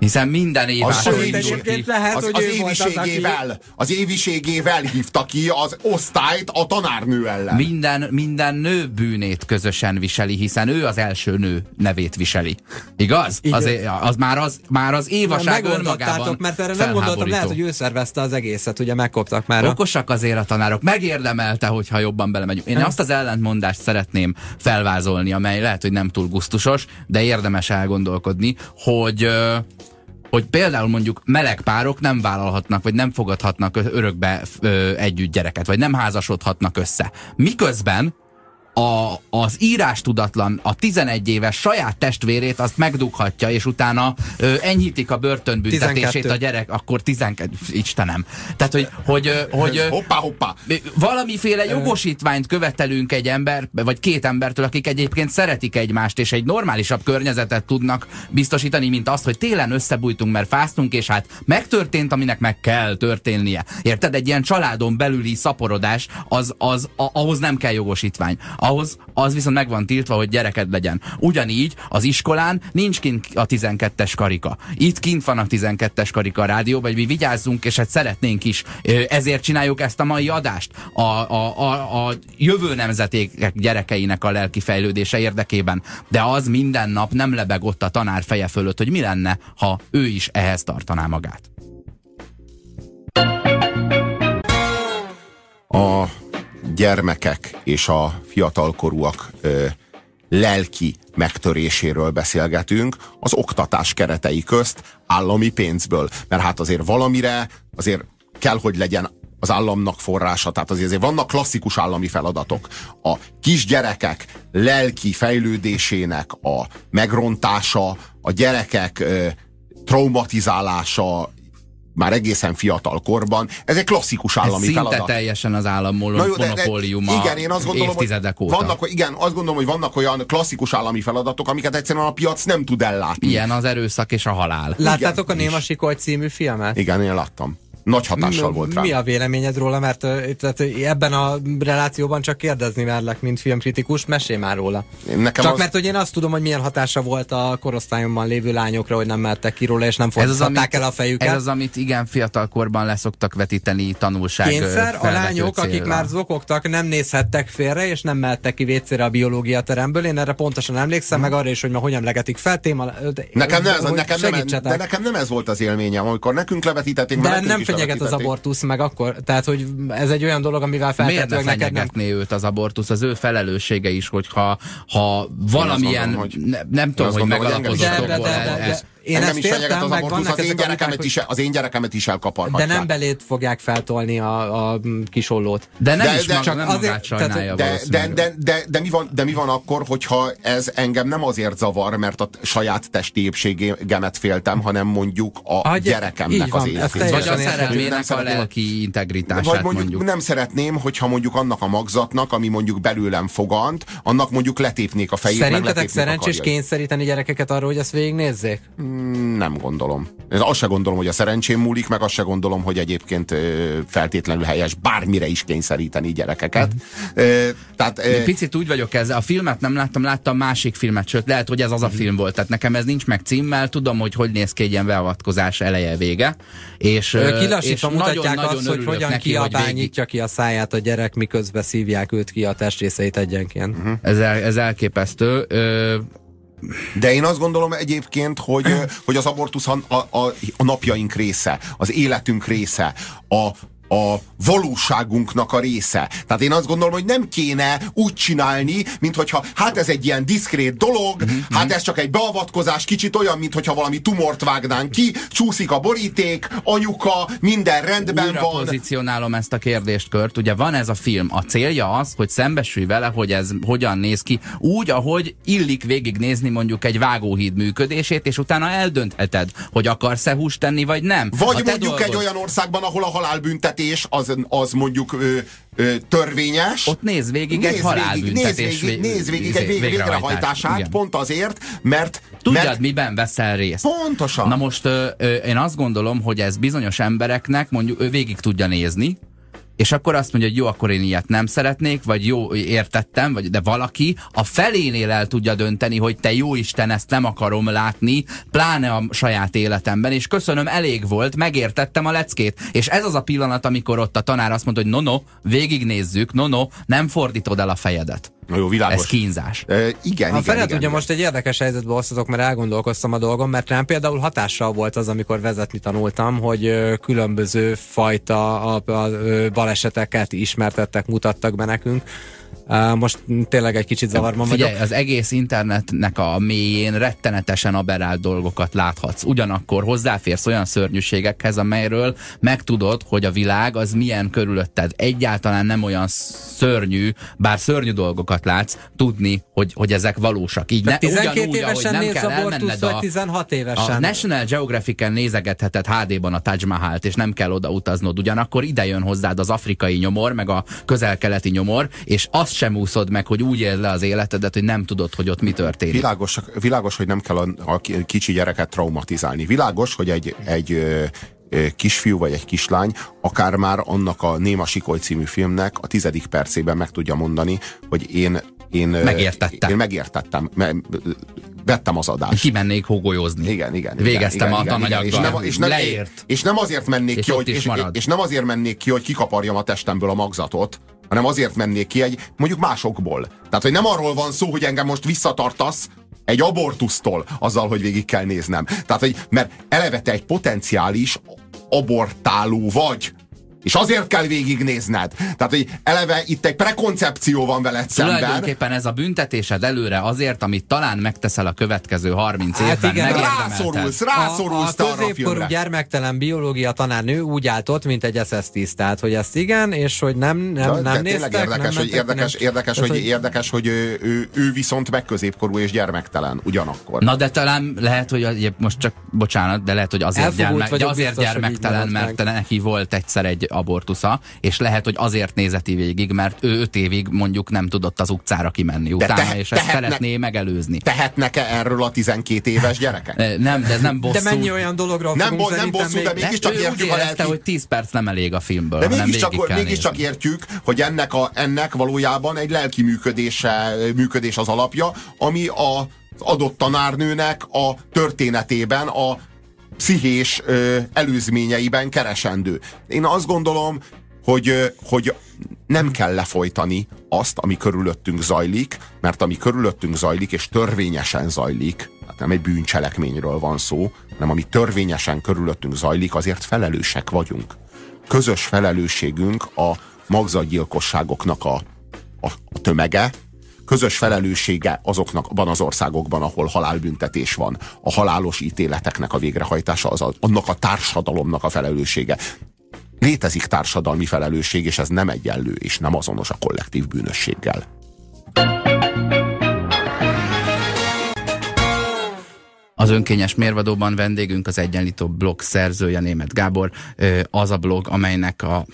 Hiszen minden évás az, egyébként lehet, az, hogy az, éviségével, az, éviségével hívta ki az osztályt a tanárnő ellen. Minden, minden nő bűnét közösen viseli, hiszen ő az első nő nevét viseli. Igaz? Az, az, már, az, már az évaság önmagában mert erre nem gondoltam, lehet, hogy ő szervezte az egészet, ugye megkoptak már. Okosak azért a tanárok. Megérdemelte, hogyha jobban belemegyünk. Én azt az ellentmondást szeretném felvázolni, amely lehet, hogy nem túl gusztusos, de érdemes elgondolkodni, hogy hogy például mondjuk meleg párok nem vállalhatnak, vagy nem fogadhatnak örökbe ö, együtt gyereket, vagy nem házasodhatnak össze. Miközben a, az írás tudatlan, a 11 éves saját testvérét azt megdughatja, és utána ö, enyhítik a börtönbüntetését 12. a gyerek, akkor 12, Istenem. Tehát, hogy, hogy, hogy hoppá, hoppá. valamiféle jogosítványt követelünk egy ember, vagy két embertől, akik egyébként szeretik egymást, és egy normálisabb környezetet tudnak biztosítani, mint azt, hogy télen összebújtunk, mert fáztunk, és hát megtörtént, aminek meg kell történnie. Érted? Egy ilyen családon belüli szaporodás, az, az, a, ahhoz nem kell jogosítvány. Ahhoz az viszont meg van tiltva, hogy gyereked legyen. Ugyanígy az iskolán nincs kint a 12-es karika. Itt kint van a 12-es karika a rádióban, vagy mi vigyázzunk, és hát szeretnénk is. Ezért csináljuk ezt a mai adást. A, a, a, a jövő nemzeték gyerekeinek a lelki fejlődése érdekében. De az minden nap nem lebeg ott a tanár feje fölött, hogy mi lenne, ha ő is ehhez tartaná magát. A gyermekek és a fiatalkorúak ö, lelki megtöréséről beszélgetünk az oktatás keretei közt állami pénzből. Mert hát azért valamire azért kell, hogy legyen az államnak forrása. Tehát azért, azért vannak klasszikus állami feladatok. A kisgyerekek lelki fejlődésének a megrontása, a gyerekek ö, traumatizálása, már egészen fiatal korban. Ez egy klasszikus állami Ez feladat. teljesen az állam monopóliuma igen, én azt gondolom, évtizedek hogy óta. Vannak, igen, azt gondolom, hogy vannak olyan klasszikus állami feladatok, amiket egyszerűen a piac nem tud ellátni. Ilyen az erőszak és a halál. Láttátok igen, a Néma Sikoly című filmet? Igen, én láttam nagy hatással volt rá. Mi a véleményed róla? Mert tehát, ebben a relációban csak kérdezni merlek, mint filmkritikus, mesélj már róla. Nekem csak az... mert hogy én azt tudom, hogy milyen hatása volt a korosztályomban lévő lányokra, hogy nem mertek ki róla, és nem fordították el a fejüket. Ez az, amit igen fiatal korban leszoktak vetíteni tanulság. Kényszer, a lányok, célra. akik már zokogtak, nem nézhettek félre, és nem mehettek ki vécére a biológia teremből. Én erre pontosan emlékszem, hmm. meg arra is, hogy ma hogyan legetik fel téma. De, nekem, nem ez, nekem, nem, de nekem nem ez volt az élményem, amikor nekünk levetítették, de nem fenyeget az abortusz meg akkor, tehát hogy ez egy olyan dolog, amivel feltétlenül neked nem... őt az abortusz, az ő felelőssége is, hogyha ha valamilyen, gondolom, hogy, ne, nem tudom, hogy megalapozott ez én Engem ezt is értem, az abortusz, az én, gyerekemet is, az én gyerekemet is elkaparhatják. De nem belét fogják feltolni a, a kisollót. De nem de, is de, maga, csak nem azért, sajnálja de, de, de, de, de, mi van, de mi van akkor, hogyha ez engem nem azért zavar, mert a saját testi épségemet féltem, hanem mondjuk a, a gyerekemnek az életét. Vagy a szerelmének a lelki integritását Vagy mondjuk, mondjuk nem szeretném, hogyha mondjuk annak a magzatnak, ami mondjuk belőlem fogant, annak mondjuk letépnék a fejét, Szerintetek szerencsés kényszeríteni gyerekeket arra, hogy ezt végignézzék? Mm, nem gondolom. Ez azt se gondolom, hogy a szerencsém múlik, meg azt se gondolom, hogy egyébként feltétlenül helyes bármire is kényszeríteni gyerekeket. Mm. Tehát, Picit úgy vagyok ezzel. A filmet nem láttam, láttam másik filmet, sőt lehet, hogy ez az a mhm. film volt. Tehát nekem ez nincs meg címmel, tudom, hogy hogy néz ki egy ilyen beavatkozás eleje vége. És, és mutatják nagyon, azt, hogy hogyan neki, kiabányítja ki a száját a gyerek, miközben szívják őt ki a testrészeit egyenként. Uh-huh. Ez, el, ez elképesztő. Ö, de én azt gondolom egyébként, hogy, hogy az abortusz a, a, a napjaink része, az életünk része, a, a valóságunknak a része. Tehát én azt gondolom, hogy nem kéne úgy csinálni, mint hogyha hát ez egy ilyen diszkrét dolog, mm-hmm. hát ez csak egy beavatkozás, kicsit olyan, mint hogyha valami tumort vágnánk ki, csúszik a boríték, anyuka, minden rendben Újra van. pozícionálom ezt a kérdést, Kört. Ugye van ez a film. A célja az, hogy szembesülj vele, hogy ez hogyan néz ki, úgy, ahogy illik végignézni mondjuk egy vágóhíd működését, és utána eldöntheted, hogy akarsz-e húst tenni, vagy nem. Vagy mondjuk dolgod... egy olyan országban, ahol a halálbüntetés büntetés az, az mondjuk ö, ö, törvényes. Ott néz végig néz egy halálbüntetés végig, néz végig egy vég, végrehajtását, Igen. pont azért, mert... Tudjad, mert, miben veszel részt. Pontosan. Na most ö, ö, én azt gondolom, hogy ez bizonyos embereknek mondjuk ő végig tudja nézni, és akkor azt mondja, hogy jó, akkor én ilyet nem szeretnék, vagy jó, értettem, vagy de valaki a felénél el tudja dönteni, hogy te jó Isten, ezt nem akarom látni, pláne a saját életemben, és köszönöm, elég volt, megértettem a leckét. És ez az a pillanat, amikor ott a tanár azt mondja, hogy no, no, végignézzük, no, no, nem fordítod el a fejedet. Na jó, világos. Ez kínzás. E, igen, igen, Ferenc, igen, ugye most egy érdekes helyzetbe hoztatok, mert elgondolkoztam a dolgon, mert rám például hatással volt az, amikor vezetni tanultam, hogy különböző fajta a, a, a baleseteket ismertettek, mutattak be nekünk most tényleg egy kicsit zavarban Figyelj, vagyok. az egész internetnek a mélyén rettenetesen aberált dolgokat láthatsz. Ugyanakkor hozzáférsz olyan szörnyűségekhez, amelyről megtudod, hogy a világ az milyen körülötted. Egyáltalán nem olyan szörnyű, bár szörnyű dolgokat látsz, tudni, hogy, hogy ezek valósak. Így ne, 12 ugyanúgy, évesen nem kell elmenned a, 16 évesen. A National Geographic-en nézegetheted HD-ban a Taj Mahalt, és nem kell oda utaznod. Ugyanakkor ide jön hozzád az afrikai nyomor, meg a közel-keleti nyomor, és azt sem úszod meg, hogy úgy éld le az életedet, hogy nem tudod, hogy ott mi történik. Világos, világos hogy nem kell a, a kicsi gyereket traumatizálni. Világos, hogy egy, egy kisfiú vagy egy kislány, akár már annak a Néma Sikoly című filmnek a tizedik percében meg tudja mondani, hogy én én, Megértettem. Én megértettem. Me, vettem az adást. Kimennék hógolyozni. Igen, igen. Végeztem igen, a tananyaggal. És nem, és, nem, Leért. és nem azért mennék és ki, hogy, és, és nem azért mennék ki, hogy kikaparjam a testemből a magzatot, hanem azért mennék ki egy, mondjuk másokból. Tehát, hogy nem arról van szó, hogy engem most visszatartasz egy abortusztól azzal, hogy végig kell néznem. Tehát, hogy, mert eleve te egy potenciális abortáló vagy. És azért kell végignézned. Tehát, hogy eleve itt egy prekoncepció van veled szemben. Tulajdonképpen ez a büntetésed előre azért, amit talán megteszel a következő 30 hát évben. Igen, rászorulsz, rászorulsz a, a középkorú gyermektelen biológia tanárnő úgy álltott, mint egy SS-10. Tehát, hogy ezt igen, és hogy nem, nem, de, nem de néztek. érdekes, nem hogy, érdekes, nem, érdekes, hogy, hogy, érdekes, hogy ő, ő, ő viszont megközépkorú és gyermektelen ugyanakkor. Na de talán lehet, hogy most csak, bocsánat, de lehet, hogy azért, gyermek, de azért biztos, gyermektelen, mert neki volt egyszer egy abortusza, és lehet, hogy azért nézeti végig, mert ő öt évig mondjuk nem tudott az utcára kimenni utána, te, és ezt szeretné megelőzni. Tehetnek-e erről a 12 éves gyerekek? nem, de ez nem bosszú. De mennyi olyan dologra Nem, bo nem bosszú, még... de mégiscsak értjük a lelki... hogy 10 perc nem elég a filmből, De mégiscsak mégis csak értjük, hogy ennek, a, ennek valójában egy lelki működése, működés az alapja, ami a adott tanárnőnek a történetében a pszichés ö, előzményeiben keresendő. Én azt gondolom, hogy, hogy nem kell lefolytani azt, ami körülöttünk zajlik, mert ami körülöttünk zajlik, és törvényesen zajlik, tehát nem egy bűncselekményről van szó, hanem ami törvényesen körülöttünk zajlik, azért felelősek vagyunk. Közös felelősségünk a magzatgyilkosságoknak a, a, a tömege, közös felelőssége azoknak az országokban, ahol halálbüntetés van. A halálos ítéleteknek a végrehajtása az a, annak a társadalomnak a felelőssége. Létezik társadalmi felelősség, és ez nem egyenlő, és nem azonos a kollektív bűnösséggel. Az önkényes mérvadóban vendégünk az Egyenlító blog szerzője német Gábor, az a blog, amelynek, a,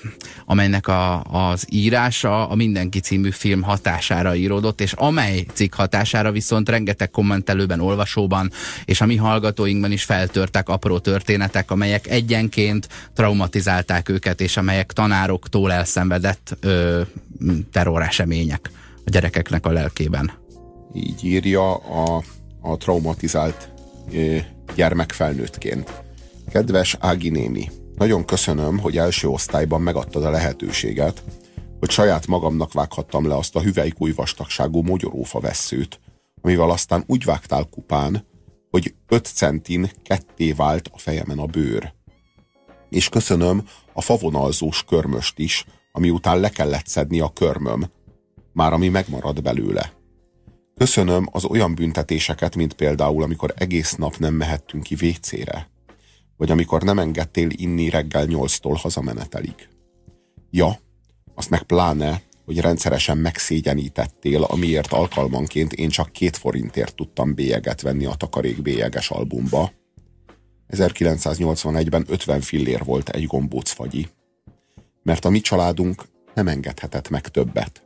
amelynek a, az írása a Mindenki című film hatására íródott, és amely cikk hatására viszont rengeteg kommentelőben, olvasóban, és a mi hallgatóinkban is feltörtek apró történetek, amelyek egyenként traumatizálták őket, és amelyek tanároktól elszenvedett ö, terroresemények a gyerekeknek a lelkében. Így írja a, a traumatizált gyermek felnőttként. Kedves Ági néni, nagyon köszönöm, hogy első osztályban megadtad a lehetőséget, hogy saját magamnak vághattam le azt a hüvelykúj vastagságú mogyorófa vesszőt, amivel aztán úgy vágtál kupán, hogy öt centin ketté vált a fejemen a bőr. És köszönöm a favonalzós körmöst is, ami után le kellett szedni a körmöm, már ami megmarad belőle. Köszönöm az olyan büntetéseket, mint például, amikor egész nap nem mehettünk ki vécére, vagy amikor nem engedtél inni reggel nyolctól hazamenetelig. Ja, azt meg pláne, hogy rendszeresen megszégyenítettél, amiért alkalmanként én csak két forintért tudtam bélyeget venni a takarék bélyeges albumba. 1981-ben 50 fillér volt egy gombócfagyi. Mert a mi családunk nem engedhetett meg többet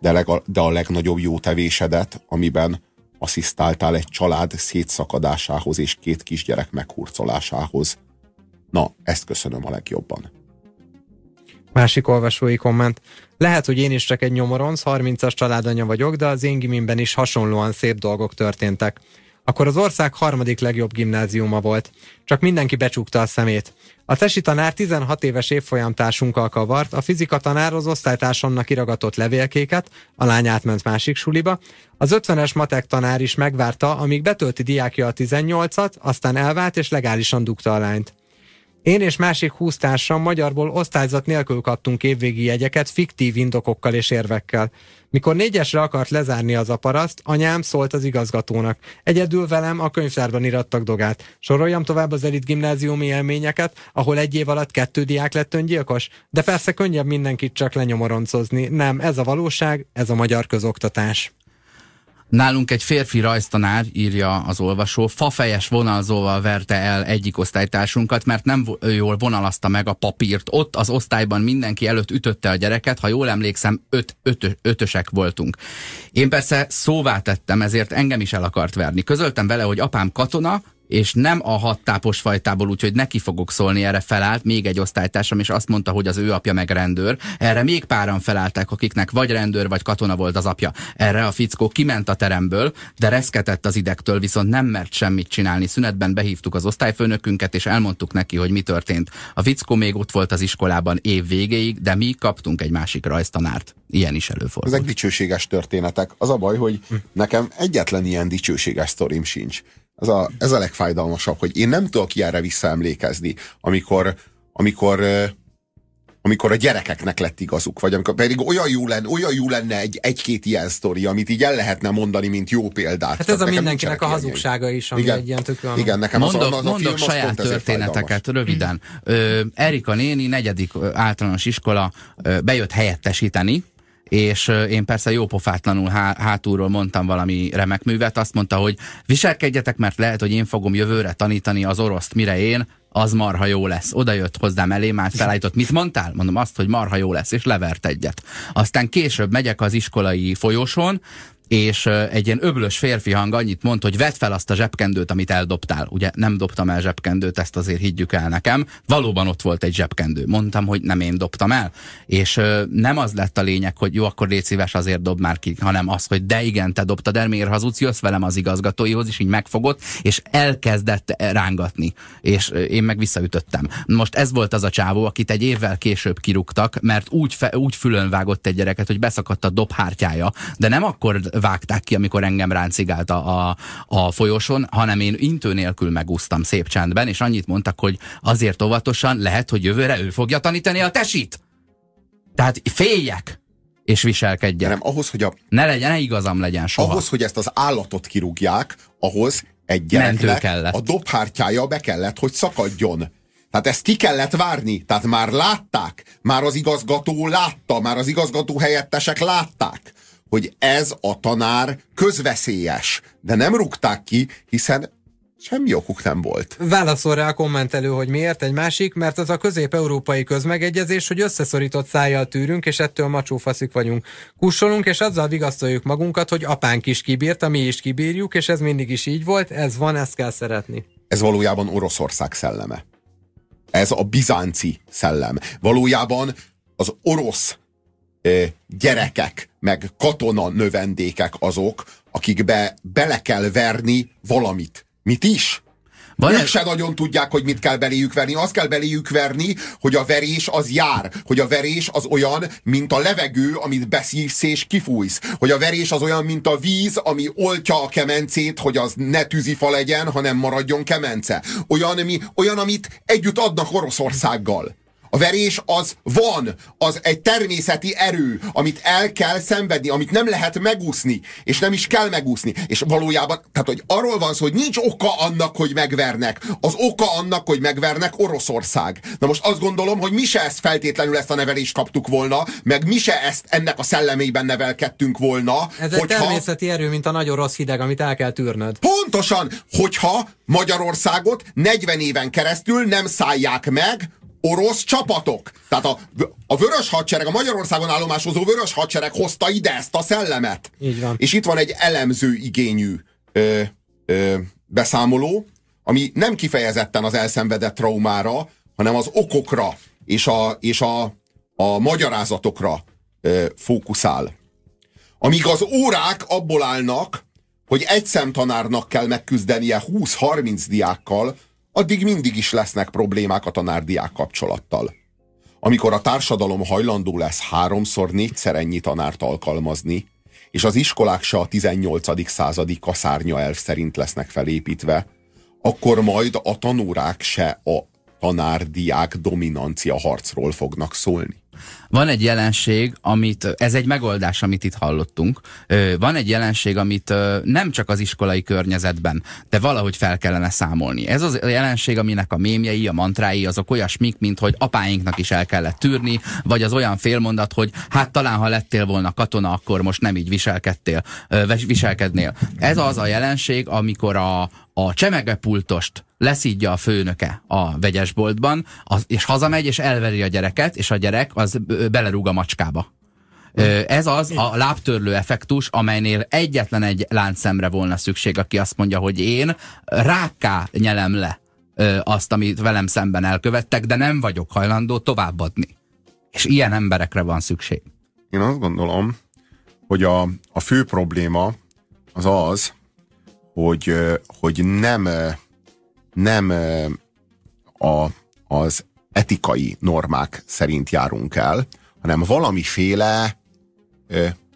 de, leg, de a legnagyobb jó tevésedet, amiben asszisztáltál egy család szétszakadásához és két kisgyerek meghurcolásához. Na, ezt köszönöm a legjobban. Másik olvasói komment. Lehet, hogy én is csak egy nyomoronc, 30-as családanya vagyok, de az én gimimben is hasonlóan szép dolgok történtek. Akkor az ország harmadik legjobb gimnáziuma volt. Csak mindenki becsukta a szemét. A tesi tanár 16 éves évfolyamtársunkkal kavart, a fizika tanár az osztálytársamnak iragatott levélkéket, a lány átment másik suliba, az 50-es matek tanár is megvárta, amíg betölti diákja a 18-at, aztán elvált és legálisan dugta a lányt. Én és másik húsz társam magyarból osztályzat nélkül kaptunk évvégi jegyeket fiktív indokokkal és érvekkel. Mikor négyesre akart lezárni az aparaszt, anyám szólt az igazgatónak. Egyedül velem a könyvtárban irattak dogát. Soroljam tovább az elit gimnáziumi élményeket, ahol egy év alatt kettő diák lett öngyilkos? De persze könnyebb mindenkit csak lenyomoroncozni. Nem, ez a valóság, ez a magyar közoktatás. Nálunk egy férfi rajztanár, írja az olvasó, fafejes vonalzóval verte el egyik osztálytársunkat, mert nem jól vonalazta meg a papírt. Ott az osztályban mindenki előtt ütötte a gyereket, ha jól emlékszem, öt, öt, ötösek voltunk. Én persze szóvá tettem, ezért engem is el akart verni. Közöltem vele, hogy apám katona, és nem a hattápos fajtából, úgyhogy neki fogok szólni, erre felállt még egy osztálytársam, és azt mondta, hogy az ő apja meg rendőr. Erre még páran felállták, akiknek vagy rendőr, vagy katona volt az apja. Erre a fickó kiment a teremből, de reszketett az idektől, viszont nem mert semmit csinálni. Szünetben behívtuk az osztályfőnökünket, és elmondtuk neki, hogy mi történt. A fickó még ott volt az iskolában év végéig, de mi kaptunk egy másik rajztanárt. Ilyen is előfordul. Ezek dicsőséges történetek. Az a baj, hogy nekem egyetlen ilyen dicsőséges sztorim sincs. Ez a, ez a legfájdalmasabb, hogy én nem tudok ilyenre visszaemlékezni, amikor, amikor amikor a gyerekeknek lett igazuk, vagy amikor pedig olyan jó lenne, olyan jó lenne egy, egy-két ilyen sztori, amit így el lehetne mondani, mint jó példát. Hát ez a mindenkinek a hazugsága is, ami igen, egy ilyen tök Igen, nekem mondok, az, az, az mondok a film, saját történeteket röviden. Ö, Erika néni, negyedik általános iskola, ö, bejött helyettesíteni, és én persze jópofátlanul há hátulról mondtam valami remek művet, azt mondta, hogy viselkedjetek, mert lehet, hogy én fogom jövőre tanítani az oroszt, mire én, az marha jó lesz. Oda jött hozzám elé, már felállított. Mit mondtál? Mondom azt, hogy marha jó lesz, és levert egyet. Aztán később megyek az iskolai folyosón, és egy ilyen öblös férfi hang annyit mond, hogy vedd fel azt a zsebkendőt, amit eldobtál. Ugye nem dobtam el zsebkendőt, ezt azért higgyük el nekem. Valóban ott volt egy zsebkendő. Mondtam, hogy nem én dobtam el. És nem az lett a lényeg, hogy jó, akkor légy szíves, azért dob már ki, hanem az, hogy de igen, te dobtad el, miért hazudsz, jössz velem az igazgatóihoz, és így megfogott, és elkezdett rángatni. És én meg visszaütöttem. Most ez volt az a csávó, akit egy évvel később kirúgtak, mert úgy, fe, úgy fülön vágott egy gyereket, hogy beszakadt a dobhártyája, de nem akkor vágták ki, amikor engem ráncigált a, a, a folyosón, hanem én intő nélkül megúsztam szép csendben, és annyit mondtak, hogy azért óvatosan lehet, hogy jövőre ő fogja tanítani a tesit. Tehát féljek és viselkedjek. Nem, ahhoz, hogy a... Ne legyen, ne igazam legyen soha. Ahhoz, hogy ezt az állatot kirúgják, ahhoz egy gyereknek a dobhártyája be kellett, hogy szakadjon. Tehát ezt ki kellett várni. Tehát már látták, már az igazgató látta, már az igazgató helyettesek látták hogy ez a tanár közveszélyes, de nem rúgták ki, hiszen semmi okuk nem volt. Válaszol rá a kommentelő, hogy miért egy másik, mert az a közép-európai közmegegyezés, hogy összeszorított szájjal tűrünk, és ettől macsófaszik vagyunk. Kussolunk, és azzal vigasztaljuk magunkat, hogy apánk is kibírta, mi is kibírjuk, és ez mindig is így volt, ez van, ezt kell szeretni. Ez valójában Oroszország szelleme. Ez a bizánci szellem. Valójában az orosz gyerekek, meg katona növendékek azok, akikbe bele kell verni valamit. Mit is? Van ők se nagyon tudják, hogy mit kell beléjük verni. Azt kell beléjük verni, hogy a verés az jár. Hogy a verés az olyan, mint a levegő, amit beszívsz és kifújsz. Hogy a verés az olyan, mint a víz, ami oltja a kemencét, hogy az ne tűzifa legyen, hanem maradjon kemence. Olyan, ami, olyan amit együtt adnak Oroszországgal. A verés az van, az egy természeti erő, amit el kell szenvedni, amit nem lehet megúszni, és nem is kell megúszni. És valójában, tehát hogy arról van szó, hogy nincs oka annak, hogy megvernek. Az oka annak, hogy megvernek Oroszország. Na most azt gondolom, hogy mi se ezt feltétlenül ezt a nevelést kaptuk volna, meg mi se ezt ennek a szellemében nevelkedtünk volna. Ez hogyha... egy természeti erő, mint a nagyon rossz hideg, amit el kell tűrnöd. Pontosan, hogyha Magyarországot 40 éven keresztül nem szállják meg, orosz csapatok. Tehát a, a vörös hadsereg, a Magyarországon állomásozó vörös hadsereg hozta ide ezt a szellemet. Így van. És itt van egy elemző igényű ö, ö, beszámoló, ami nem kifejezetten az elszenvedett traumára, hanem az okokra és a, és a, a magyarázatokra ö, fókuszál. Amíg az órák abból állnak, hogy egy szemtanárnak kell megküzdenie 20-30 diákkal, addig mindig is lesznek problémák a tanárdiák kapcsolattal. Amikor a társadalom hajlandó lesz háromszor, négyszer ennyi tanárt alkalmazni, és az iskolák se a 18. századi kaszárnya elv szerint lesznek felépítve, akkor majd a tanórák se a tanárdiák dominancia harcról fognak szólni. Van egy jelenség, amit, ez egy megoldás, amit itt hallottunk. Van egy jelenség, amit nem csak az iskolai környezetben, de valahogy fel kellene számolni. Ez az a jelenség, aminek a mémjei, a mantrái, azok olyasmik, mint hogy apáinknak is el kellett tűrni, vagy az olyan félmondat, hogy hát talán ha lettél volna katona, akkor most nem így viselkedtél, viselkednél. Ez az a jelenség, amikor a, a csemegepultost leszídja a főnöke a vegyesboltban, az, és hazamegy, és elveri a gyereket, és a gyerek az belerúg a macskába. Ez az a lábtörlő effektus, amelynél egyetlen egy láncszemre volna szükség, aki azt mondja, hogy én rákká nyelem le azt, amit velem szemben elkövettek, de nem vagyok hajlandó továbbadni. És ilyen emberekre van szükség. Én azt gondolom, hogy a, a fő probléma az az, hogy, hogy nem, nem a, az etikai normák szerint járunk el, hanem valamiféle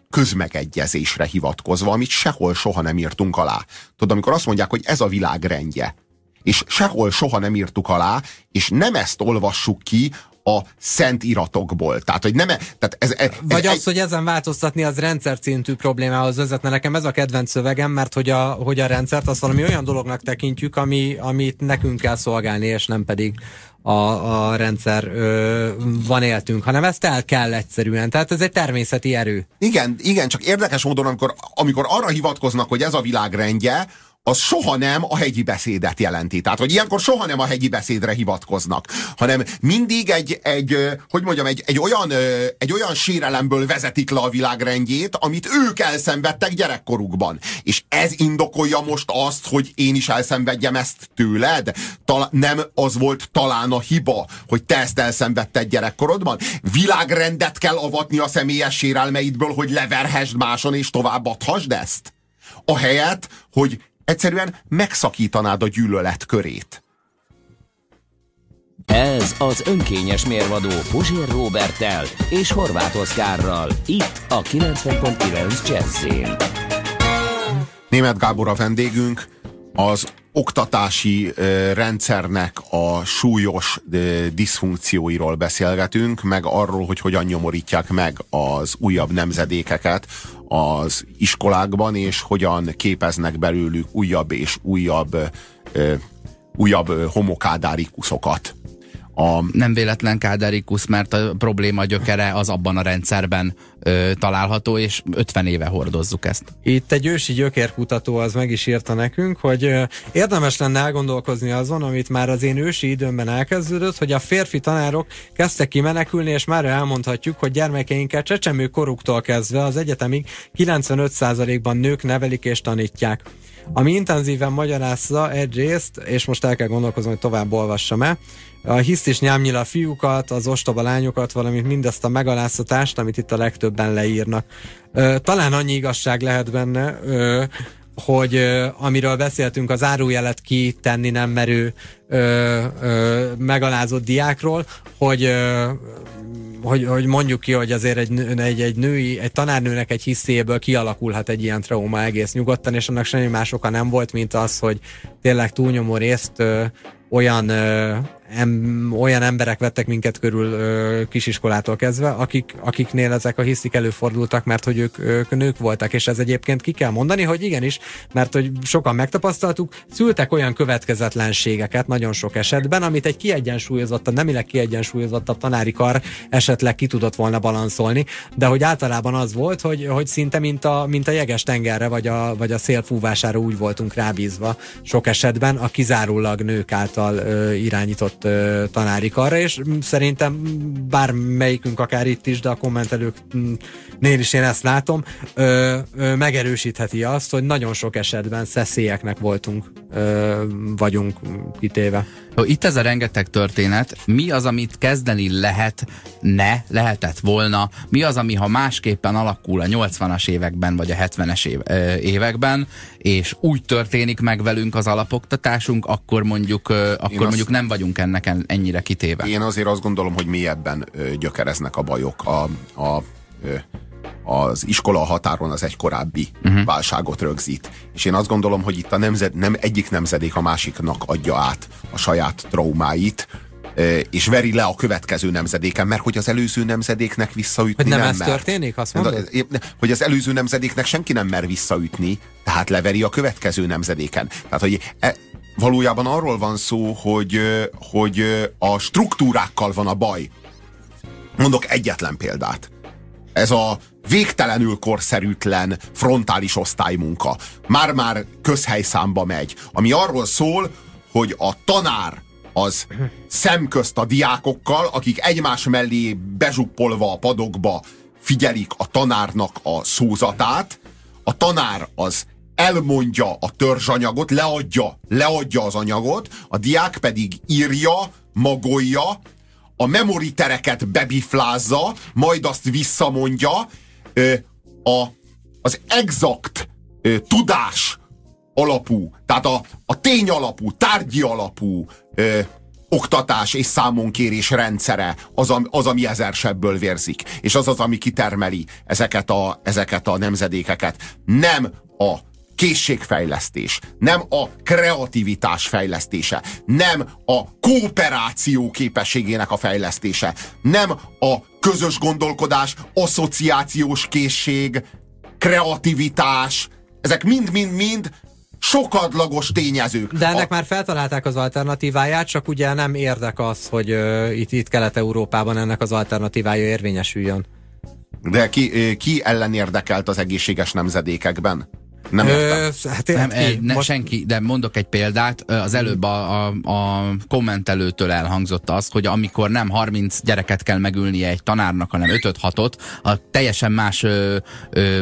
közmegegyezésre hivatkozva, amit sehol soha nem írtunk alá. Tudod, amikor azt mondják, hogy ez a világ rendje, és sehol soha nem írtuk alá, és nem ezt olvassuk ki a szent iratokból. Tehát, hogy nem... E, tehát ez, ez, Vagy ez, az, hogy ezen változtatni, az rendszer szintű problémához vezetne. Nekem ez a kedvenc szövegem, mert hogy a, hogy a rendszert azt valami olyan dolognak tekintjük, ami, amit nekünk kell szolgálni, és nem pedig a, a rendszer ö, van éltünk, hanem ezt el kell egyszerűen. Tehát ez egy természeti erő. Igen, igen, csak érdekes módon, amikor, amikor arra hivatkoznak, hogy ez a világ rendje, az soha nem a hegyi beszédet jelenti. Tehát, hogy ilyenkor soha nem a hegyi beszédre hivatkoznak, hanem mindig egy, egy hogy mondjam, egy, egy, olyan, egy olyan sérelemből vezetik le a világrendjét, amit ők elszenvedtek gyerekkorukban. És ez indokolja most azt, hogy én is elszenvedjem ezt tőled? Tal- nem az volt talán a hiba, hogy te ezt elszenvedted gyerekkorodban? Világrendet kell avatni a személyes sérelmeidből, hogy leverhesd máson és továbbadhasd ezt? Helyet, hogy Egyszerűen megszakítanád a gyűlölet körét. Ez az önkényes mérvadó Puzsér Robertel és Horváth Oszkárral. Itt a 90.9 Jazzin. Német Gábor a vendégünk, az oktatási rendszernek a súlyos diszfunkcióiról beszélgetünk, meg arról, hogy hogyan nyomorítják meg az újabb nemzedékeket az iskolákban, és hogyan képeznek belőlük újabb és újabb újabb homokádárikuszokat. A... Nem véletlen Káderikus, mert a probléma gyökere az abban a rendszerben ö, található, és 50 éve hordozzuk ezt. Itt egy ősi gyökérkutató az meg is írta nekünk, hogy ö, érdemes lenne elgondolkozni azon, amit már az én ősi időmben elkezdődött, hogy a férfi tanárok kezdtek kimenekülni, és már elmondhatjuk, hogy gyermekeinket csecsemő koruktól kezdve az egyetemig 95%-ban nők nevelik és tanítják. Ami intenzíven magyarázza egyrészt, és most el kell gondolkozni, hogy tovább olvassam-e, a hiszt és nyámnyila a fiúkat, az ostoba lányokat, valamint mindazt a megaláztatást, amit itt a legtöbben leírnak. Talán annyi igazság lehet benne, hogy amiről beszéltünk, az árujelet kitenni nem merő ö, ö, megalázott diákról, hogy, hogy, hogy mondjuk ki, hogy azért egy, egy, egy női, egy tanárnőnek egy hiszéből kialakulhat egy ilyen trauma egész nyugodtan, és annak semmi más oka nem volt, mint az, hogy tényleg túlnyomó részt ö, olyan ö, em, olyan emberek vettek minket körül ö, kisiskolától kezdve, akik, akiknél ezek a hiszik előfordultak, mert hogy ők, ők nők voltak, és ez egyébként ki kell mondani, hogy igenis, mert hogy sokan megtapasztaltuk, szültek olyan következetlenségeket nagyon sok esetben, amit egy kiegyensúlyozottabb, nemileg kiegyensúlyozottabb tanári kar esetleg ki tudott volna balanszolni, de hogy általában az volt, hogy, hogy szinte mint a, mint a jeges tengerre, vagy a, vagy a szél fúvására úgy voltunk rábízva sok esetben a kizárólag nők által ö, irányított adott tanári karra, és szerintem bármelyikünk akár itt is, de a kommentelőknél is én ezt látom, ö, ö, megerősítheti azt, hogy nagyon sok esetben szeszélyeknek voltunk, ö, vagyunk kitéve. Itt ez a rengeteg történet, mi az, amit kezdeni lehet, ne, lehetett volna, mi az, ami ha másképpen alakul a 80-as években, vagy a 70-es év, években, és úgy történik meg velünk az alapoktatásunk, akkor mondjuk, akkor azt, mondjuk nem vagyunk ennek ennyire kitéve. Én azért azt gondolom, hogy mélyebben gyökereznek a bajok. A, a, az iskola határon az egy korábbi uh-huh. válságot rögzít. És én azt gondolom, hogy itt a nemzed, nem egyik nemzedék a másiknak adja át a saját traumáit, és veri le a következő nemzedéken, mert hogy az előző nemzedéknek visszaütni hogy nem, nem ez mert. történik, azt mondod? Hogy az előző nemzedéknek senki nem mer visszaütni, tehát leveri a következő nemzedéken. Tehát, hogy e, valójában arról van szó, hogy, hogy a struktúrákkal van a baj. Mondok egyetlen példát. Ez a végtelenül korszerűtlen frontális osztálymunka. Már-már közhelyszámba megy. Ami arról szól, hogy a tanár az szemközt a diákokkal, akik egymás mellé bezsuppolva a padokba figyelik a tanárnak a szózatát, a tanár az elmondja a törzsanyagot, leadja, leadja az anyagot, a diák pedig írja, magolja, a memoritereket bebiflázza, majd azt visszamondja, a, az exakt tudás alapú, tehát a, a tény alapú, tárgyi alapú ö, oktatás és számonkérés rendszere az, az, ami ezersebből vérzik. És az az, ami kitermeli ezeket a, ezeket a nemzedékeket. Nem a készségfejlesztés, nem a kreativitás fejlesztése, nem a kooperáció képességének a fejlesztése, nem a közös gondolkodás, asszociációs készség, kreativitás, ezek mind-mind-mind sokadlagos tényezők. De ennek a... már feltalálták az alternatíváját, csak ugye nem érdek az, hogy uh, itt, itt Kelet-Európában ennek az alternatívája érvényesüljön. De ki, ki ellen érdekelt az egészséges nemzedékekben? Nem Ö, hát nem, ki, ne, most... senki, de mondok egy példát. Az előbb a, a, a kommentelőtől elhangzott az, hogy amikor nem 30 gyereket kell megülnie egy tanárnak, hanem 5-6-ot, a teljesen más ö, ö,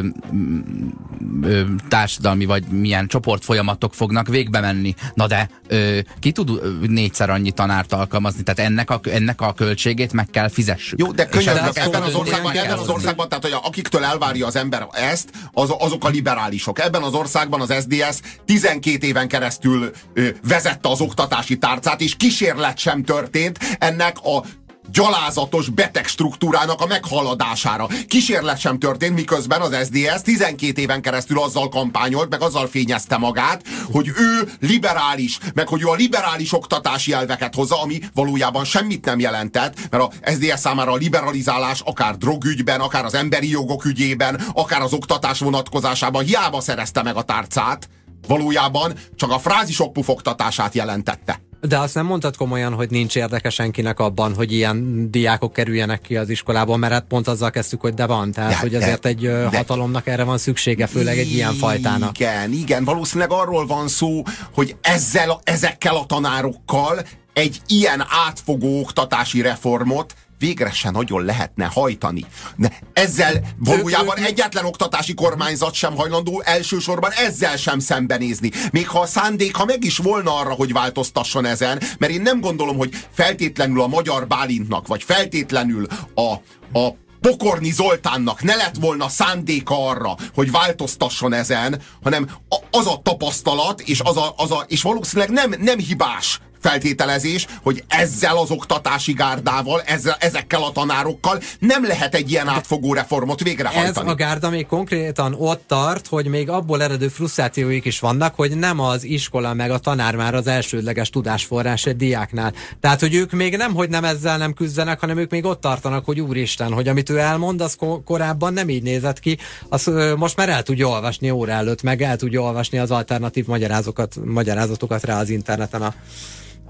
ö, társadalmi vagy milyen csoportfolyamatok fognak végbe menni. Na de ö, ki tud négyszer annyi tanárt alkalmazni? Tehát ennek a, ennek a költségét meg kell fizessük. Jó, de könnyen ebben az országban, ebben az országban, tehát hogy akiktől elvárja az ember ezt, az, azok a liberálisok. Ebben ebben az országban az SDS 12 éven keresztül ö, vezette az oktatási tárcát, és kísérlet sem történt. Ennek a gyalázatos beteg struktúrának a meghaladására. Kísérlet sem történt, miközben az SDS 12 éven keresztül azzal kampányolt, meg azzal fényezte magát, hogy ő liberális, meg hogy ő a liberális oktatási elveket hozza, ami valójában semmit nem jelentett, mert az SDS számára a liberalizálás akár drogügyben, akár az emberi jogok ügyében, akár az oktatás vonatkozásában hiába szerezte meg a tárcát, valójában csak a frázisok pufogtatását jelentette. De azt nem mondtad komolyan, hogy nincs érdeke senkinek abban, hogy ilyen diákok kerüljenek ki az iskolából, mert hát pont azzal kezdtük, hogy de van. Tehát, de, hogy azért de, egy de, hatalomnak erre van szüksége, főleg egy ilyen fajtának. Igen, igen. Valószínűleg arról van szó, hogy ezzel, ezekkel a tanárokkal egy ilyen átfogó oktatási reformot végre se nagyon lehetne hajtani. De ezzel valójában egyetlen oktatási kormányzat sem hajlandó elsősorban ezzel sem szembenézni. Még ha a szándék, ha meg is volna arra, hogy változtasson ezen, mert én nem gondolom, hogy feltétlenül a magyar Bálintnak, vagy feltétlenül a, a Pokorni Zoltánnak ne lett volna szándéka arra, hogy változtasson ezen, hanem az a tapasztalat, és, az a, az a, és valószínűleg nem, nem hibás feltételezés, hogy ezzel az oktatási gárdával, ezzel, ezekkel a tanárokkal nem lehet egy ilyen átfogó reformot végrehajtani. Ez a gárda még konkrétan ott tart, hogy még abból eredő frusztrációik is vannak, hogy nem az iskola meg a tanár már az elsődleges tudásforrás egy diáknál. Tehát, hogy ők még nem, hogy nem ezzel nem küzdenek, hanem ők még ott tartanak, hogy úristen, hogy amit ő elmond, az ko- korábban nem így nézett ki, az ö, most már el tudja olvasni óra előtt, meg el tudja olvasni az alternatív magyarázatokat, magyarázatokat rá az interneten a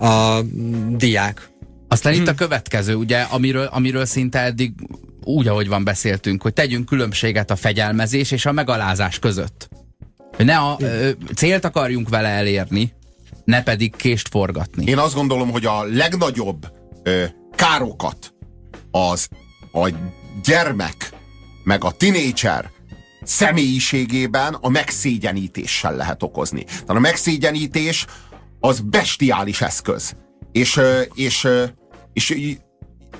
a diák. Aztán itt a következő, ugye, amiről, amiről szinte eddig úgy, ahogy van beszéltünk, hogy tegyünk különbséget a fegyelmezés és a megalázás között. Hogy ne a ö, célt akarjunk vele elérni, ne pedig kést forgatni. Én azt gondolom, hogy a legnagyobb ö, károkat az a gyermek meg a tinédzser személyiségében a megszégyenítéssel lehet okozni. Tehát a megszégyenítés az bestiális eszköz. És, és, és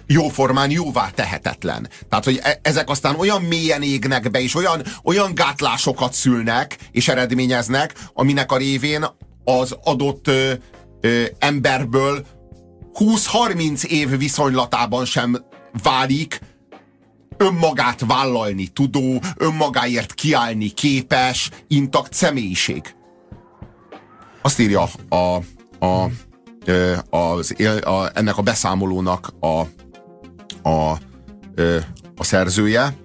jóformán jóvá tehetetlen. Tehát, hogy e, ezek aztán olyan mélyen égnek be, és olyan, olyan gátlásokat szülnek, és eredményeznek, aminek a révén az adott ö, ö, emberből 20-30 év viszonylatában sem válik önmagát vállalni tudó, önmagáért kiállni képes, intakt személyiség. Azt írja a, a az, a, ennek a beszámolónak a, a, a szerzője.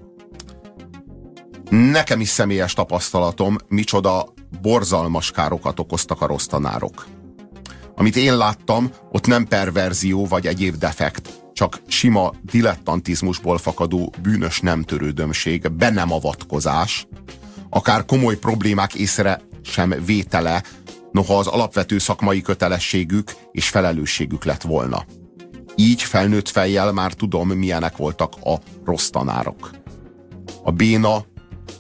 Nekem is személyes tapasztalatom, micsoda borzalmas károkat okoztak a rossz tanárok. Amit én láttam, ott nem perverzió vagy egyéb defekt, csak sima dilettantizmusból fakadó bűnös nem törődömség, be nem avatkozás, akár komoly problémák észre sem vétele, noha az alapvető szakmai kötelességük és felelősségük lett volna. Így felnőtt fejjel már tudom, milyenek voltak a rossz tanárok. A béna,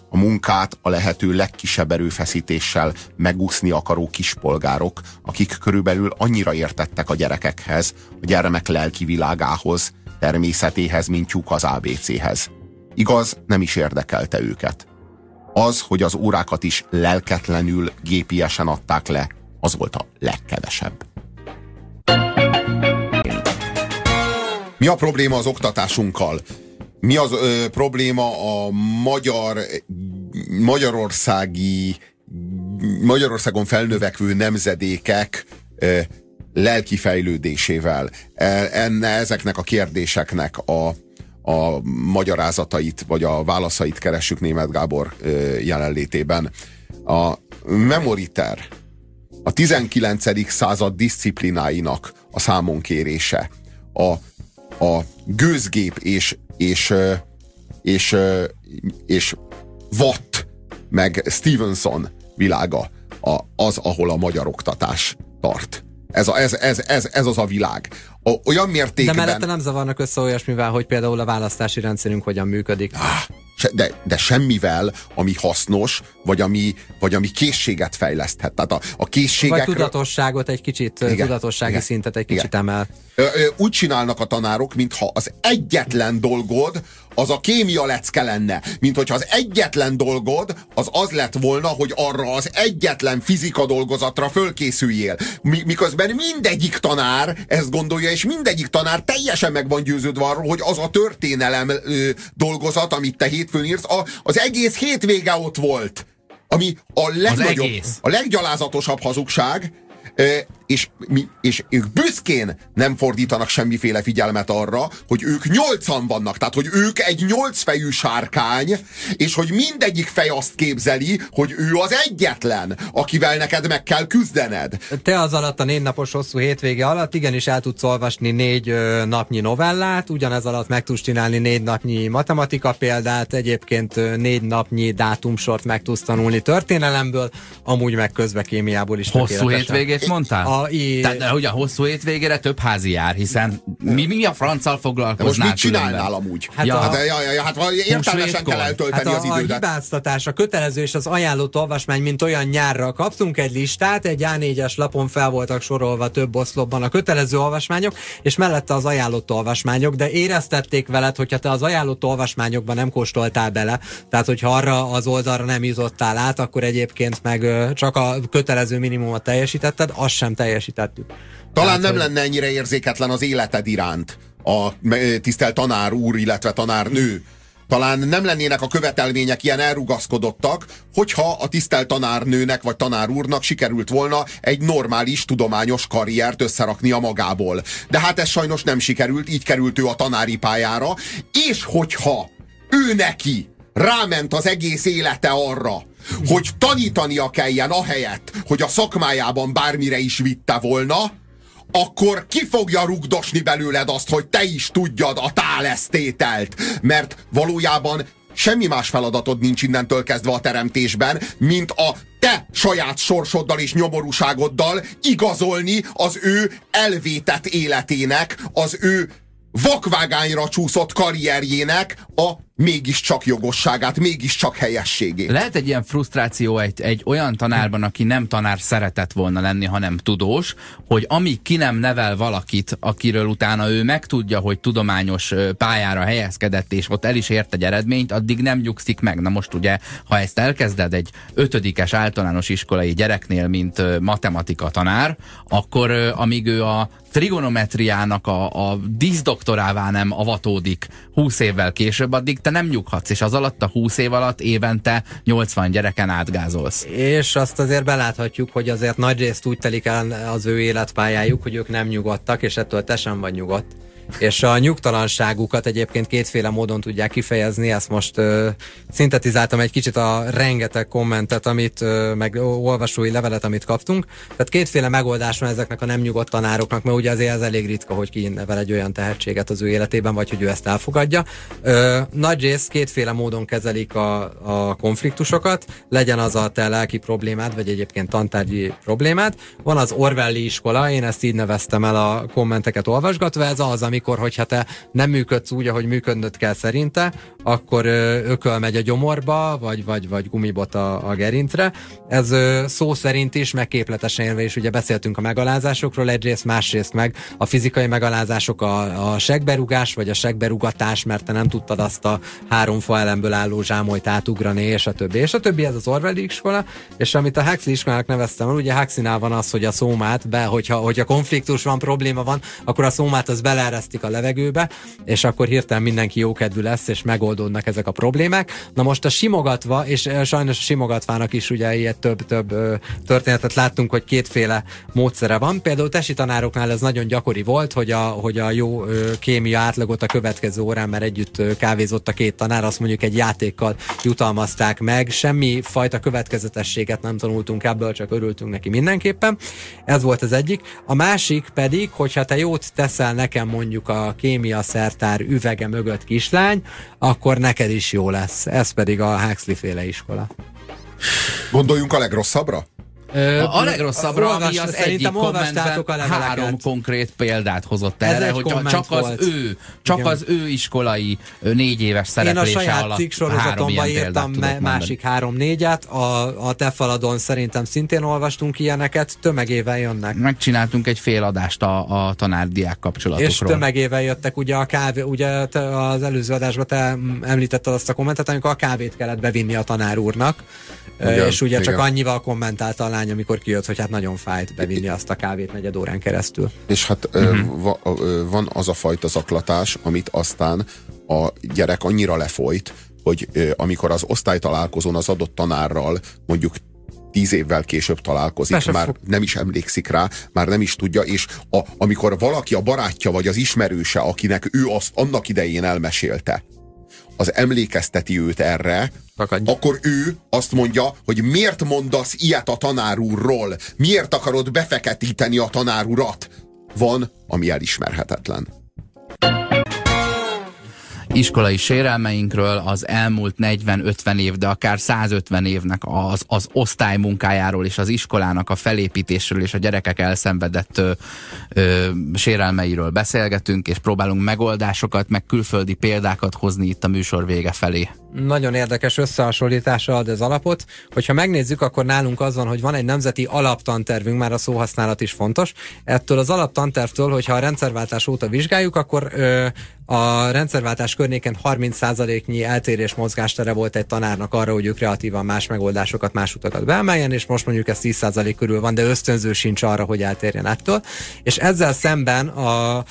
a munkát a lehető legkisebb erőfeszítéssel megúszni akaró kispolgárok, akik körülbelül annyira értettek a gyerekekhez, a gyermek lelki világához, természetéhez, mint tyúk az ABC-hez. Igaz, nem is érdekelte őket. Az, hogy az órákat is lelketlenül, gépiesen adták le, az volt a legkevesebb. Mi a probléma az oktatásunkkal? Mi az ö, probléma a magyar, magyarországi, Magyarországon felnövekvő nemzedékek ö, lelki fejlődésével? E, enne, ezeknek a kérdéseknek a, a magyarázatait, vagy a válaszait keressük német Gábor jelenlétében. A Memoriter, a 19. század disziplináinak a számonkérése, a, a gőzgép és és, és, és Watt, meg Stevenson világa a, az, ahol a magyar oktatás tart. Ez, a, ez, ez, ez, ez az a világ. A, olyan mértékben... De mellette nem zavarnak össze olyasmivel, hogy például a választási rendszerünk hogyan működik. Ah, de, de semmivel, ami hasznos, vagy ami, vagy ami készséget fejleszthet. Tehát a, a készségekről... Vagy tudatosságot egy kicsit, igen, tudatossági igen, szintet egy kicsit igen. emel. Úgy csinálnak a tanárok, mintha az egyetlen dolgod az a kémia lecke lenne, mint hogyha az egyetlen dolgod az az lett volna, hogy arra az egyetlen fizika dolgozatra fölkészüljél. Miközben mindegyik tanár ezt gondolja, és mindegyik tanár teljesen meg van győződve arról, hogy az a történelem ö, dolgozat, amit te hétfőn írsz, a, az egész hétvége ott volt. Ami a legnagyobb, a leggyalázatosabb hazugság, és, mi, és ők büszkén nem fordítanak semmiféle figyelmet arra, hogy ők nyolcan vannak, tehát hogy ők egy nyolcfejű sárkány, és hogy mindegyik fej azt képzeli, hogy ő az egyetlen, akivel neked meg kell küzdened. Te az alatt a négy napos hosszú hétvége alatt igenis el tudsz olvasni négy ö, napnyi novellát, ugyanez alatt meg tudsz csinálni négy napnyi matematika példát, egyébként ö, négy napnyi dátumsort meg tudsz tanulni történelemből, amúgy meg közbe kémiából is. Hosszú hétvégét mondtál? A, i... Tehát hogy a hosszú hétvégére több házi jár, hiszen mi, mi a franccal foglalkoznál? Most mit csinálnál amúgy? Hát, ja. a... hát, ja, ja, hát értelmesen kell eltölteni hát a, az idődet. A hibáztatás, a kötelező és az ajánlott olvasmány, mint olyan nyárra kaptunk egy listát, egy A4-es lapon fel voltak sorolva több oszlopban a kötelező olvasmányok, és mellette az ajánlott olvasmányok, de éreztették veled, hogyha te az ajánlott olvasmányokban nem kóstoltál bele, tehát hogyha arra az oldalra nem jutottál át, akkor egyébként meg csak a kötelező minimumot teljesítetted, azt sem teljesítettük. Talán Tehát, nem hogy... lenne ennyire érzéketlen az életed iránt a tisztelt tanár úr, illetve tanár nő. Talán nem lennének a követelmények ilyen elrugaszkodottak, hogyha a tisztelt tanárnőnek vagy tanár úrnak sikerült volna egy normális tudományos karriert összeraknia magából. De hát ez sajnos nem sikerült, így került ő a tanári pályára, és hogyha ő neki ráment az egész élete arra, hogy tanítania kelljen ahelyett, hogy a szakmájában bármire is vitte volna, akkor ki fogja rugdosni belőled azt, hogy te is tudjad a tálesztételt. Mert valójában semmi más feladatod nincs innentől kezdve a teremtésben, mint a te saját sorsoddal és nyomorúságoddal igazolni az ő elvétett életének, az ő vakvágányra csúszott karrierjének a mégiscsak jogosságát, mégiscsak helyességét. Lehet egy ilyen frusztráció egy, egy olyan tanárban, aki nem tanár szeretett volna lenni, hanem tudós, hogy amíg ki nem nevel valakit, akiről utána ő megtudja, hogy tudományos pályára helyezkedett, és ott el is ért egy eredményt, addig nem nyugszik meg. Na most ugye, ha ezt elkezded egy ötödikes általános iskolai gyereknél, mint matematika tanár, akkor amíg ő a trigonometriának a, a díszdoktorává nem avatódik 20 évvel később, addig te nem nyughatsz, és az alatt a 20 év alatt évente 80 gyereken átgázolsz. És azt azért beláthatjuk, hogy azért nagy részt úgy telik el az ő életpályájuk, hogy ők nem nyugodtak, és ettől te sem vagy nyugodt és a nyugtalanságukat egyébként kétféle módon tudják kifejezni, ezt most uh, szintetizáltam egy kicsit a rengeteg kommentet, amit, uh, meg olvasói levelet, amit kaptunk. Tehát kétféle megoldás van ezeknek a nem nyugodt tanároknak, mert ugye azért ez elég ritka, hogy ki nevel egy olyan tehetséget az ő életében, vagy hogy ő ezt elfogadja. Uh, nagy rész kétféle módon kezelik a, a konfliktusokat, legyen az a te lelki problémád, vagy egyébként tantárgyi problémád. Van az Orwelli iskola, én ezt így neveztem el a kommenteket olvasgatva, ez az, ami amikor, hogyha te nem működsz úgy, ahogy működnöd kell szerinte, akkor ököl megy a gyomorba, vagy, vagy, vagy gumibot a, a gerincre. Ez szó szerint is, meg képletesen élve ugye beszéltünk a megalázásokról egyrészt, másrészt meg a fizikai megalázások, a, a segberugás, vagy a segberugatás, mert te nem tudtad azt a három fa elemből álló zsámolyt átugrani, és a többi, és a többi, ez az Orwell iskola, és amit a Huxley iskolának neveztem ugye Huxleynál van az, hogy a szómát be, hogyha, hogyha konfliktus van, probléma van, akkor a szómát az beleeresztik a levegőbe, és akkor hirtelen mindenki jókedvű lesz, és megold megoldódnak ezek a problémák. Na most a simogatva, és sajnos a simogatvának is ugye ilyet több-több történetet láttunk, hogy kétféle módszere van. Például tesi tanároknál ez nagyon gyakori volt, hogy a, hogy a jó kémia átlagot a következő órán, mert együtt kávézott a két tanár, azt mondjuk egy játékkal jutalmazták meg. Semmi fajta következetességet nem tanultunk ebből, csak örültünk neki mindenképpen. Ez volt az egyik. A másik pedig, hogyha te jót teszel nekem mondjuk a kémia szertár üvege mögött kislány, akkor akkor neked is jó lesz. Ez pedig a Huxley féle iskola. Gondoljunk a legrosszabbra? A legrosszabbra, ami az egyik kommentben három konkrét példát hozott erre, hogy csak az volt. ő, csak Igen. az ő iskolai négy éves szereplése Én a saját cikk sorozatomban írtam másik három-négyet, a, a te faladon szerintem szintén olvastunk ilyeneket, tömegével jönnek. Megcsináltunk egy fél adást a, a tanár-diák kapcsolatokról. És tömegével jöttek, ugye a kávé, ugye az előző adásban te említetted azt a kommentet, amikor a kávét kellett bevinni a tanár úrnak, Ugyan, és ugye igen. csak annyival kommentálta a lány, amikor kijött, hogy hát nagyon fájt bevinni azt a kávét negyed órán keresztül. És hát uh-huh. va, van az a fajta zaklatás, amit aztán a gyerek annyira lefolyt, hogy amikor az osztálytalálkozón az adott tanárral mondjuk tíz évvel később találkozik, Persze már fog. nem is emlékszik rá, már nem is tudja, és a, amikor valaki a barátja vagy az ismerőse, akinek ő azt annak idején elmesélte, az emlékezteti őt erre, Akadj. akkor ő azt mondja, hogy miért mondasz ilyet a tanár úrról? Miért akarod befeketíteni a tanár urat? Van, ami elismerhetetlen iskolai sérelmeinkről, az elmúlt 40-50 év, de akár 150 évnek az, az osztály munkájáról és az iskolának a felépítésről és a gyerekek elszenvedett ö, ö, sérelmeiről beszélgetünk, és próbálunk megoldásokat, meg külföldi példákat hozni itt a műsor vége felé nagyon érdekes összehasonlítása ad az alapot. Hogyha megnézzük, akkor nálunk az van, hogy van egy nemzeti alaptantervünk, már a szóhasználat is fontos. Ettől az alaptantervtől, hogyha a rendszerváltás óta vizsgáljuk, akkor ö, a rendszerváltás környéken 30%-nyi eltérés mozgástere volt egy tanárnak arra, hogy ő kreatívan más megoldásokat, más utakat beemeljen, és most mondjuk ez 10% körül van, de ösztönző sincs arra, hogy eltérjen ettől. És ezzel szemben a, a,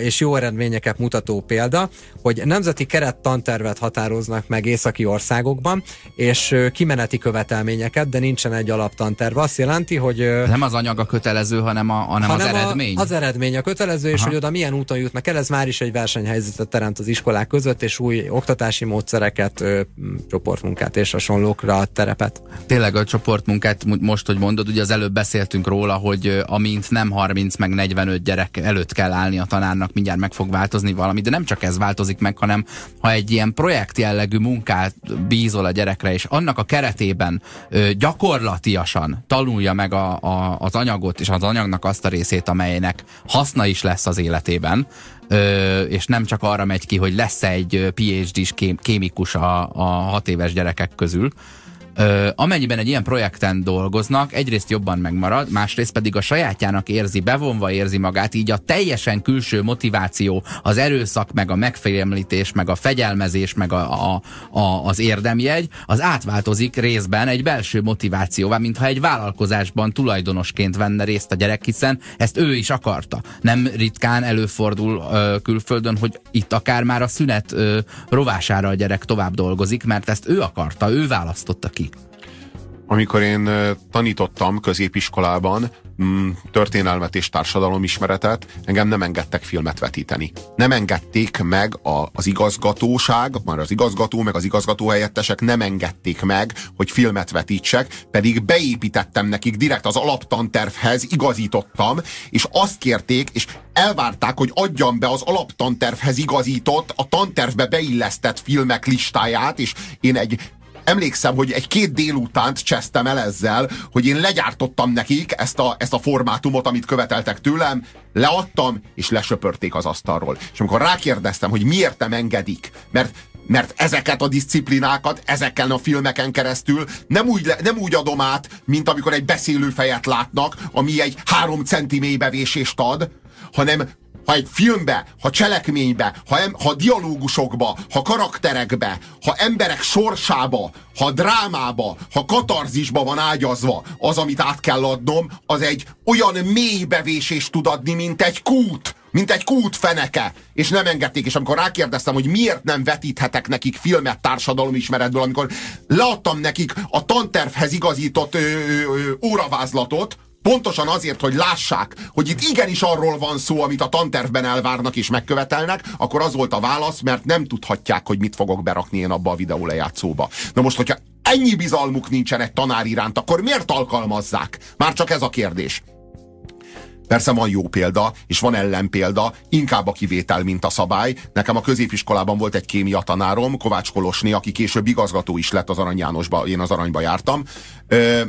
és jó eredményeket mutató példa, hogy nemzeti kerettantervet határoznak meg északi országokban, és kimeneti követelményeket, de nincsen egy alaptanterv. Azt jelenti, hogy... Nem az anyag a kötelező, hanem, a, hanem, hanem az eredmény? A, az eredmény a kötelező, Aha. és hogy oda milyen úton jutnak el, ez már is egy versenyhelyzetet teremt az iskolák között, és új oktatási módszereket, csoportmunkát és hasonlókra terepet. Tényleg a csoportmunkát most, hogy mondod, ugye az előbb beszéltünk róla, hogy amint nem 30 meg 45 gyerek előtt kell állni a tanárnak, mindjárt meg fog változni valami, de nem csak ez változik meg, hanem ha egy ilyen projekt jellegű munka munkát bízol a gyerekre, és annak a keretében ö, gyakorlatiasan tanulja meg a, a, az anyagot, és az anyagnak azt a részét, amelynek haszna is lesz az életében, ö, és nem csak arra megy ki, hogy lesz egy PhD-s kém, kémikus a, a hat éves gyerekek közül, Amennyiben egy ilyen projekten dolgoznak, egyrészt jobban megmarad, másrészt pedig a sajátjának érzi, bevonva érzi magát, így a teljesen külső motiváció, az erőszak, meg a megfélemlítés, meg a fegyelmezés, meg a, a, a, az érdemjegy, az átváltozik részben egy belső motivációvá, mintha egy vállalkozásban tulajdonosként venne részt a gyerek, hiszen ezt ő is akarta. Nem ritkán előfordul ö, külföldön, hogy itt akár már a szünet ö, rovására a gyerek tovább dolgozik, mert ezt ő akarta, ő választotta ki. Amikor én tanítottam középiskolában mm, történelmet és társadalomismeretet, engem nem engedtek filmet vetíteni. Nem engedték meg a, az igazgatóság, már az igazgató, meg az igazgatóhelyettesek nem engedték meg, hogy filmet vetítsek, pedig beépítettem nekik, direkt az alaptantervhez igazítottam, és azt kérték, és elvárták, hogy adjam be az alaptantervhez igazított, a tantervbe beillesztett filmek listáját, és én egy emlékszem, hogy egy-két délutánt csesztem el ezzel, hogy én legyártottam nekik ezt a, ezt a formátumot, amit követeltek tőlem, leadtam, és lesöpörték az asztalról. És amikor rákérdeztem, hogy miért nem engedik, mert mert ezeket a disziplinákat, ezeken a filmeken keresztül nem úgy, nem úgy adom át, mint amikor egy beszélő fejet látnak, ami egy három centi mélybevésést ad, hanem ha egy filmbe, ha cselekménybe, ha, em, ha dialógusokba, ha karakterekbe, ha emberek sorsába, ha drámába, ha katarzisba van ágyazva az, amit át kell adnom, az egy olyan mély bevésést tud adni, mint egy kút mint egy kút feneke, és nem engedték, és amikor rákérdeztem, hogy miért nem vetíthetek nekik filmet társadalomismeretből, amikor leadtam nekik a tantervhez igazított ö, ö, ö, óravázlatot, Pontosan azért, hogy lássák, hogy itt igenis arról van szó, amit a tantervben elvárnak és megkövetelnek, akkor az volt a válasz, mert nem tudhatják, hogy mit fogok berakni én abba a videó lejátszóba. Na most, hogyha ennyi bizalmuk nincsen egy tanár iránt, akkor miért alkalmazzák? Már csak ez a kérdés. Persze van jó példa, és van ellenpélda, inkább a kivétel, mint a szabály. Nekem a középiskolában volt egy kémia tanárom, Kovács Kolosné, aki később igazgató is lett az Arany Jánosba, én az Aranyba jártam. Ö,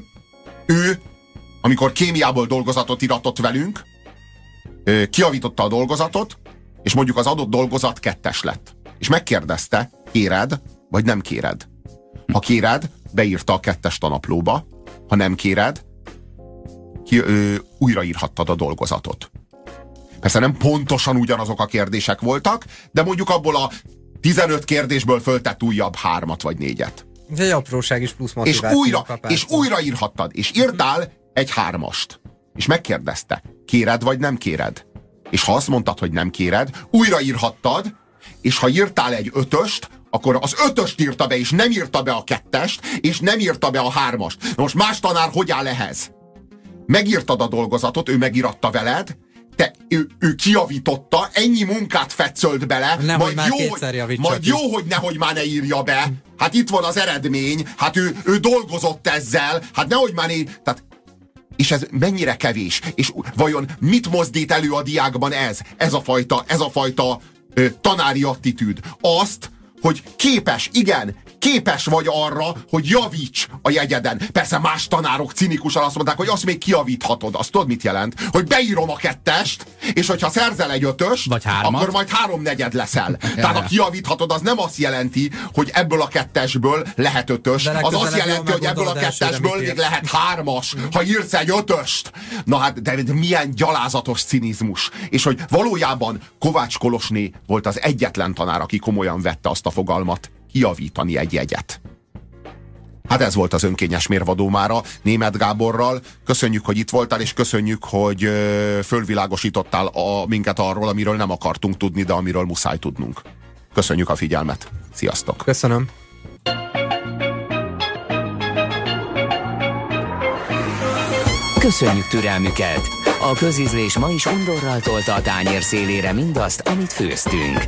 ő amikor kémiából dolgozatot iratott velünk, kiavította a dolgozatot, és mondjuk az adott dolgozat kettes lett. És megkérdezte, kéred, vagy nem kéred. Ha kéred, beírta a kettes tanaplóba, ha nem kéred, ki, ö, újraírhattad a dolgozatot. Persze nem pontosan ugyanazok a kérdések voltak, de mondjuk abból a 15 kérdésből föltett újabb hármat vagy négyet. Egy apróság is plusz motiváció. És újra, és újra írhattad, és írtál egy hármast. És megkérdezte, kéred vagy nem kéred? És ha azt mondtad, hogy nem kéred, újraírhattad, és ha írtál egy ötöst, akkor az ötöst írta be, és nem írta be a kettest, és nem írta be a hármast. Na most más tanár hogy áll ehhez? Megírtad a dolgozatot, ő megíratta veled, te, ő, ő kiavította, ennyi munkát fetszölt bele, nem, majd, már jó, hogy, majd jó, hogy nehogy már ne írja be. Hát itt van az eredmény, hát ő, ő dolgozott ezzel, hát nehogy már né... Tehát és ez mennyire kevés? És vajon mit mozdít elő a diákban ez? Ez a fajta, ez a fajta ö, tanári attitűd. Azt, hogy képes, igen, képes vagy arra, hogy javíts a jegyeden. Persze más tanárok cinikusan azt mondták, hogy azt még kiavíthatod. Azt tudod, mit jelent? Hogy beírom a kettest, és hogyha szerzel egy ötöst, vagy akkor majd háromnegyed leszel. Tehát a kiavíthatod, az nem azt jelenti, hogy ebből a kettesből lehet ötös. Az azt jelenti, hogy ebből a kettesből még lehet hármas, ha írsz egy ötöst. Na hát, de, de milyen gyalázatos cinizmus. És hogy valójában Kovács Kolosné volt az egyetlen tanár, aki komolyan vette azt a fogalmat, kiavítani egy jegyet. Hát ez volt az önkényes mérvadó mára Német Gáborral. Köszönjük, hogy itt voltál, és köszönjük, hogy fölvilágosítottál a, minket arról, amiről nem akartunk tudni, de amiről muszáj tudnunk. Köszönjük a figyelmet. Sziasztok! Köszönöm. Köszönjük türelmüket! A közízlés ma is undorral tolta a tányér szélére mindazt, amit főztünk.